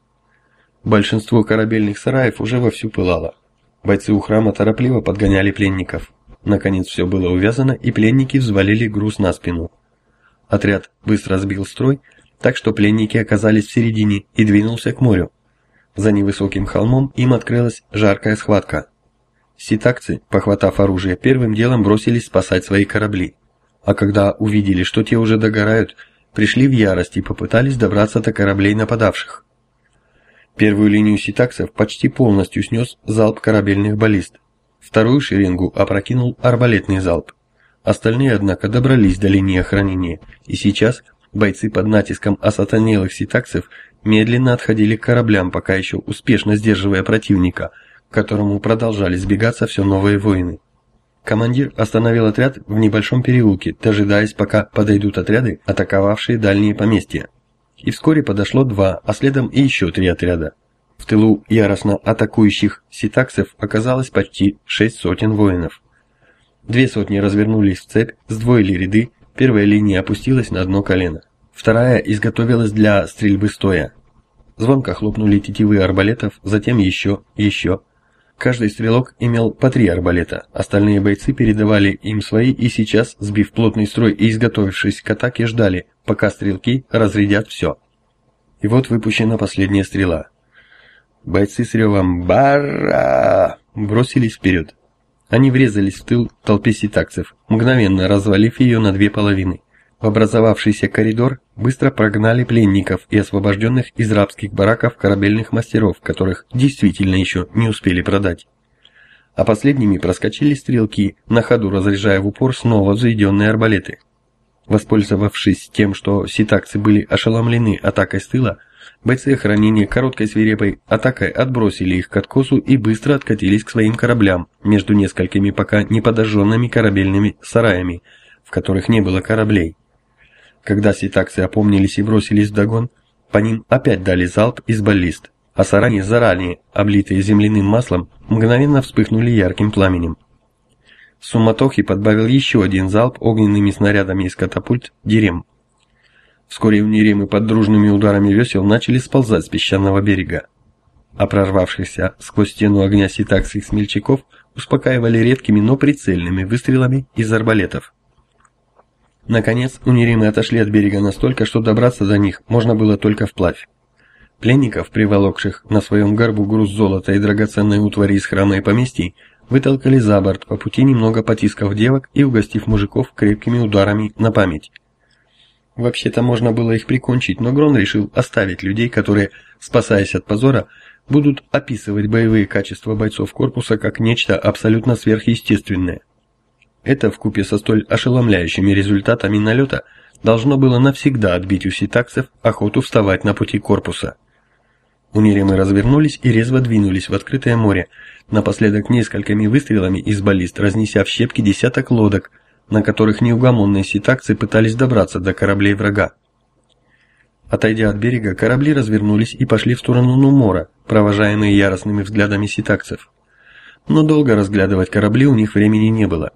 Большинство корабельных сараев уже вовсю пылало. Бойцы у храма торопливо подгоняли пленников. Наконец все было увязано, и пленники взвалили груз на спину. Отряд быстро сбил строй, так что пленники оказались в середине и двинулся к морю. За невысоким холмом им открылась жаркая схватка. Ситакцы, похватав оружие, первым делом бросились спасать свои корабли. А когда увидели, что те уже догорают, пришли в ярость и попытались добраться до кораблей нападавших. Первую линию ситаксов почти полностью снес залп корабельных баллист. Вторую шеренгу опрокинул арбалетный залп. Остальные, однако, добрались до линии охранения, и сейчас бойцы под натиском осатанелых ситаксов медленно отходили к кораблям, пока еще успешно сдерживая противника, к которому продолжали сбегаться все новые воины. Командир остановил отряд в небольшом переулке, дожидаясь, пока подойдут отряды, атаковавшие дальние поместья. И вскоре подошло два, а следом и еще три отряда. В тылу яростно атакующих ситаксов оказалось почти шесть сотен воинов. Две сотни развернулись в цепь, сдвоили ряды, первая линия опустилась на одно колено. Вторая изготовилась для стрельбы стоя. Звонко хлопнули тетивы арбалетов, затем еще, еще. Каждый стрелок имел по три арбалета, остальные бойцы передавали им свои и сейчас, сбив плотный строй и изготовившись к атаке, ждали, пока стрелки разрядят все. И вот выпущена последняя стрела. Бойцы с ревом «Бара!» бросились вперед. Они врезались в тыл толпе ситакцев, мгновенно развалив ее на две половины. В образовавшийся коридор быстро прогнали пленников и освобожденных из рабских бараков корабельных мастеров, которых действительно еще не успели продать. А последними проскочили стрелки, на ходу разряжая в упор снова заведенные арбалеты. Воспользовавшись тем, что ситакцы были ошеломлены атакой с тыла, бойцы охранения короткой свирепой атакой отбросили их к откосу и быстро откатились к своим кораблям между несколькими пока не подожженными корабельными сараями, в которых не было кораблей. Когда ситаксы опомнились и бросились в догон, по ним опять дали залп из баллист, а сарани заранее, облитые земляным маслом, мгновенно вспыхнули ярким пламенем. Суматохи подбавил еще один залп огненными снарядами из катапульт Дерем. Вскоре униремы под дружными ударами весел начали сползать с песчаного берега. А прорвавшихся сквозь стену огня ситакских смельчаков успокаивали редкими, но прицельными выстрелами из арбалетов. Наконец, униримы отошли от берега настолько, что добраться до них можно было только вплавь. Пленников, приволокших на своем горбу груз золота и драгоценной утвари из храма и поместий, вытолкали за борт, по пути немного потискав девок и угостив мужиков крепкими ударами на память. Вообще-то можно было их прикончить, но Грон решил оставить людей, которые, спасаясь от позора, будут описывать боевые качества бойцов корпуса как нечто абсолютно сверхъестественное. Это, вкупе со столь ошеломляющими результатами налета, должно было навсегда отбить у ситакцев охоту вставать на пути корпуса. Униремы развернулись и резво двинулись в открытое море, напоследок несколькими выстрелами из баллист разнеся в щепки десяток лодок, на которых неугомонные ситакцы пытались добраться до кораблей врага. Отойдя от берега, корабли развернулись и пошли в сторону Нумора, провожаемые яростными взглядами ситакцев. Но долго разглядывать корабли у них времени не было.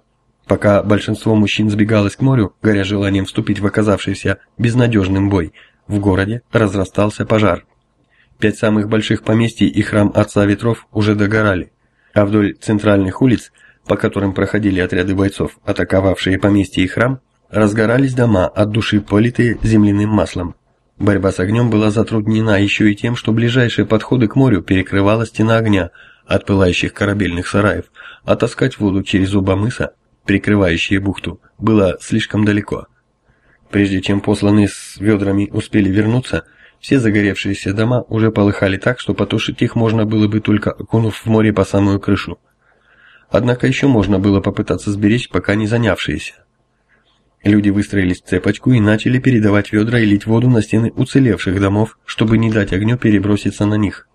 Пока большинство мужчин сбегалось к морю, горя желанием вступить в оказавшийся безнадежным бой, в городе разрастался пожар. Пять самых больших поместий и храм Отца Ветров уже догорали, а вдоль центральных улиц, по которым проходили отряды бойцов, атаковавшие поместья и храм, разгорались дома от души политые земляным маслом. Борьба с огнем была затруднена еще и тем, что ближайшие подходы к морю перекрывала стена огня от пылающих корабельных сараев, а таскать воду через оба мыса прикрывающие бухту, было слишком далеко. Прежде чем посланные с ведрами успели вернуться, все загоревшиеся дома уже полыхали так, что потушить их можно было бы только окунув в море по самую крышу. Однако еще можно было попытаться сберечь пока не занявшиеся. Люди выстроились в цепочку и начали передавать ведра и лить воду на стены уцелевших домов, чтобы не дать огню переброситься на них.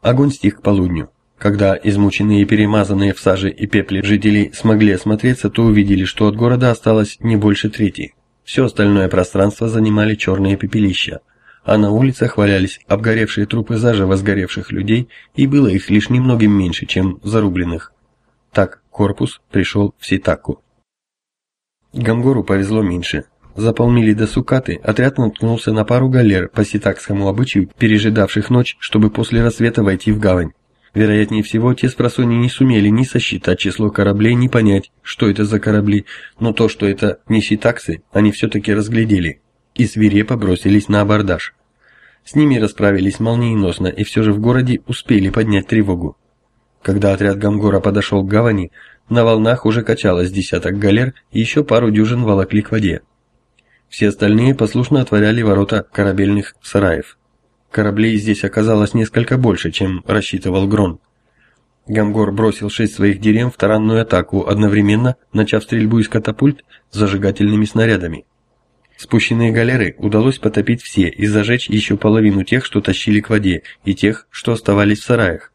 Огонь стих к полудню. Когда измученные и перемазанные в саже и пепле жители смогли осмотреться, то увидели, что от города осталось не больше трети. Все остальное пространство занимали черные пепелища, а на улицах валялись обгоревшие трупы заживо сгоревших людей, и было их лишь немногим меньше, чем зарубленных. Так корпус пришел в Ситаку. Гамгору повезло меньше. За полмили до Сукаты отряд наткнулся на пару галер по ситакскому обычаю, пережидавших ночь, чтобы после рассвета войти в гавань. Вероятнее всего, те спросони не сумели ни сосчитать число кораблей, ни понять, что это за корабли, но то, что это не ситаксы, они все-таки разглядели и свирепо бросились на абордаж. С ними расправились молниеносно и все же в городе успели поднять тревогу. Когда отряд Гамгора подошел к гавани, на волнах уже качалось десяток галер и еще пару дюжин волокли к воде. Все остальные послушно отворяли ворота корабельных сараев. Кораблей здесь оказалось несколько больше, чем рассчитывал Грон. Гамгор бросил шесть своих дерем в таранную атаку, одновременно начав стрельбу из катапульт с зажигательными снарядами. Спущенные галеры удалось потопить все и зажечь еще половину тех, что тащили к воде, и тех, что оставались в сараях.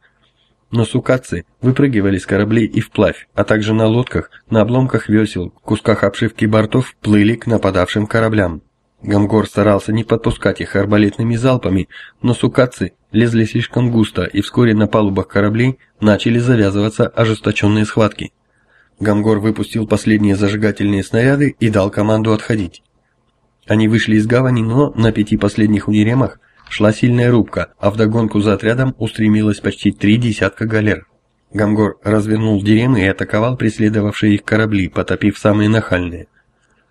Но сукатцы выпрыгивали с кораблей и вплавь, а также на лодках, на обломках весел, кусках обшивки бортов плыли к нападавшим кораблям. Гамгор старался не подпускать их арбалетными залпами, но сукатцы лезли слишком густо, и вскоре на палубах кораблей начали завязываться ожесточенные схватки. Гамгор выпустил последние зажигательные снаряды и дал команду отходить. Они вышли из гавани, но на пяти последних униремах шла сильная рубка, а вдогонку за отрядом устремилось почти три десятка галер. Гамгор развернул диремы и атаковал преследовавшие их корабли, потопив самые нахальные.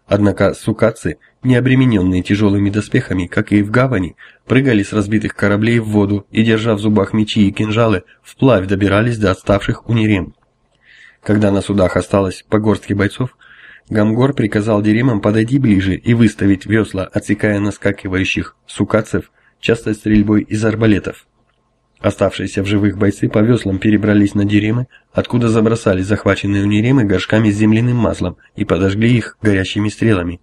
Однако сукацы, не обремененные тяжелыми доспехами, как и в гавани, прыгали с разбитых кораблей в воду и, держа в зубах мечи и кинжалы, вплавь добирались до отставших унирем. Когда на судах осталось по горстке бойцов, Гамгор приказал деремам подойти ближе и выставить весла, отсекая наскакивающих сукацев частой стрельбой из арбалетов. Оставшиеся в живых бойцы по веслам перебрались на деремы, откуда забросали захваченные у неремы горшками с земляным маслом и подожгли их горящими стрелами.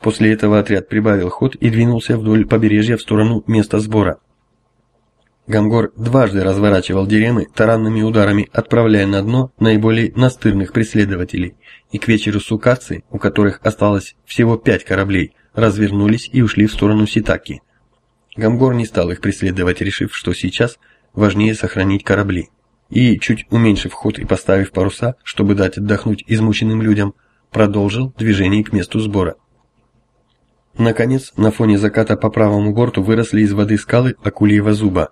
После этого отряд прибавил ход и двинулся вдоль побережья в сторону места сбора. Гамгор дважды разворачивал деремы таранными ударами, отправляя на дно наиболее настырных преследователей, и к вечеру сукацы, у которых осталось всего пять кораблей, развернулись и ушли в сторону Ситаки. Гамгор не стал их преследовать, решив, что сейчас важнее сохранить корабли. И, чуть уменьшив ход и поставив паруса, чтобы дать отдохнуть измученным людям, продолжил движение к месту сбора. Наконец, на фоне заката по правому борту выросли из воды скалы Акульего зуба,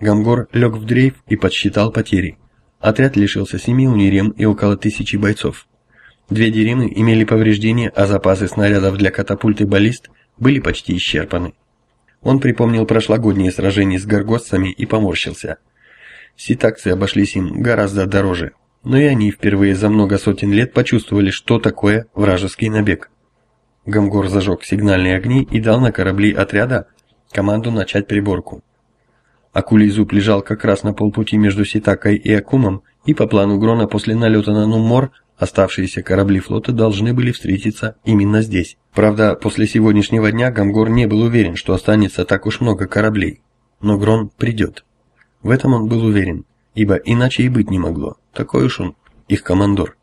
Гамгор лег в дрейф и подсчитал потери. Отряд лишился семи унирем и около тысячи бойцов. Две деремы имели повреждения, а запасы снарядов для катапульт и баллист были почти исчерпаны. Он припомнил прошлогодние сражения с горгостцами и поморщился. Ситакцы обошлись им гораздо дороже, но и они впервые за много сотен лет почувствовали, что такое вражеский набег. Гамгор зажег сигнальные огни и дал на корабли отряда команду начать приборку. Акулий зуб лежал как раз на полпути между Ситакой и Акумом, и по плану Грона после налета на Нуммор оставшиеся корабли флота должны были встретиться именно здесь. Правда, после сегодняшнего дня Гамгор не был уверен, что останется так уж много кораблей. Но Грон придет. В этом он был уверен, ибо иначе и быть не могло. Такой уж он, их командор.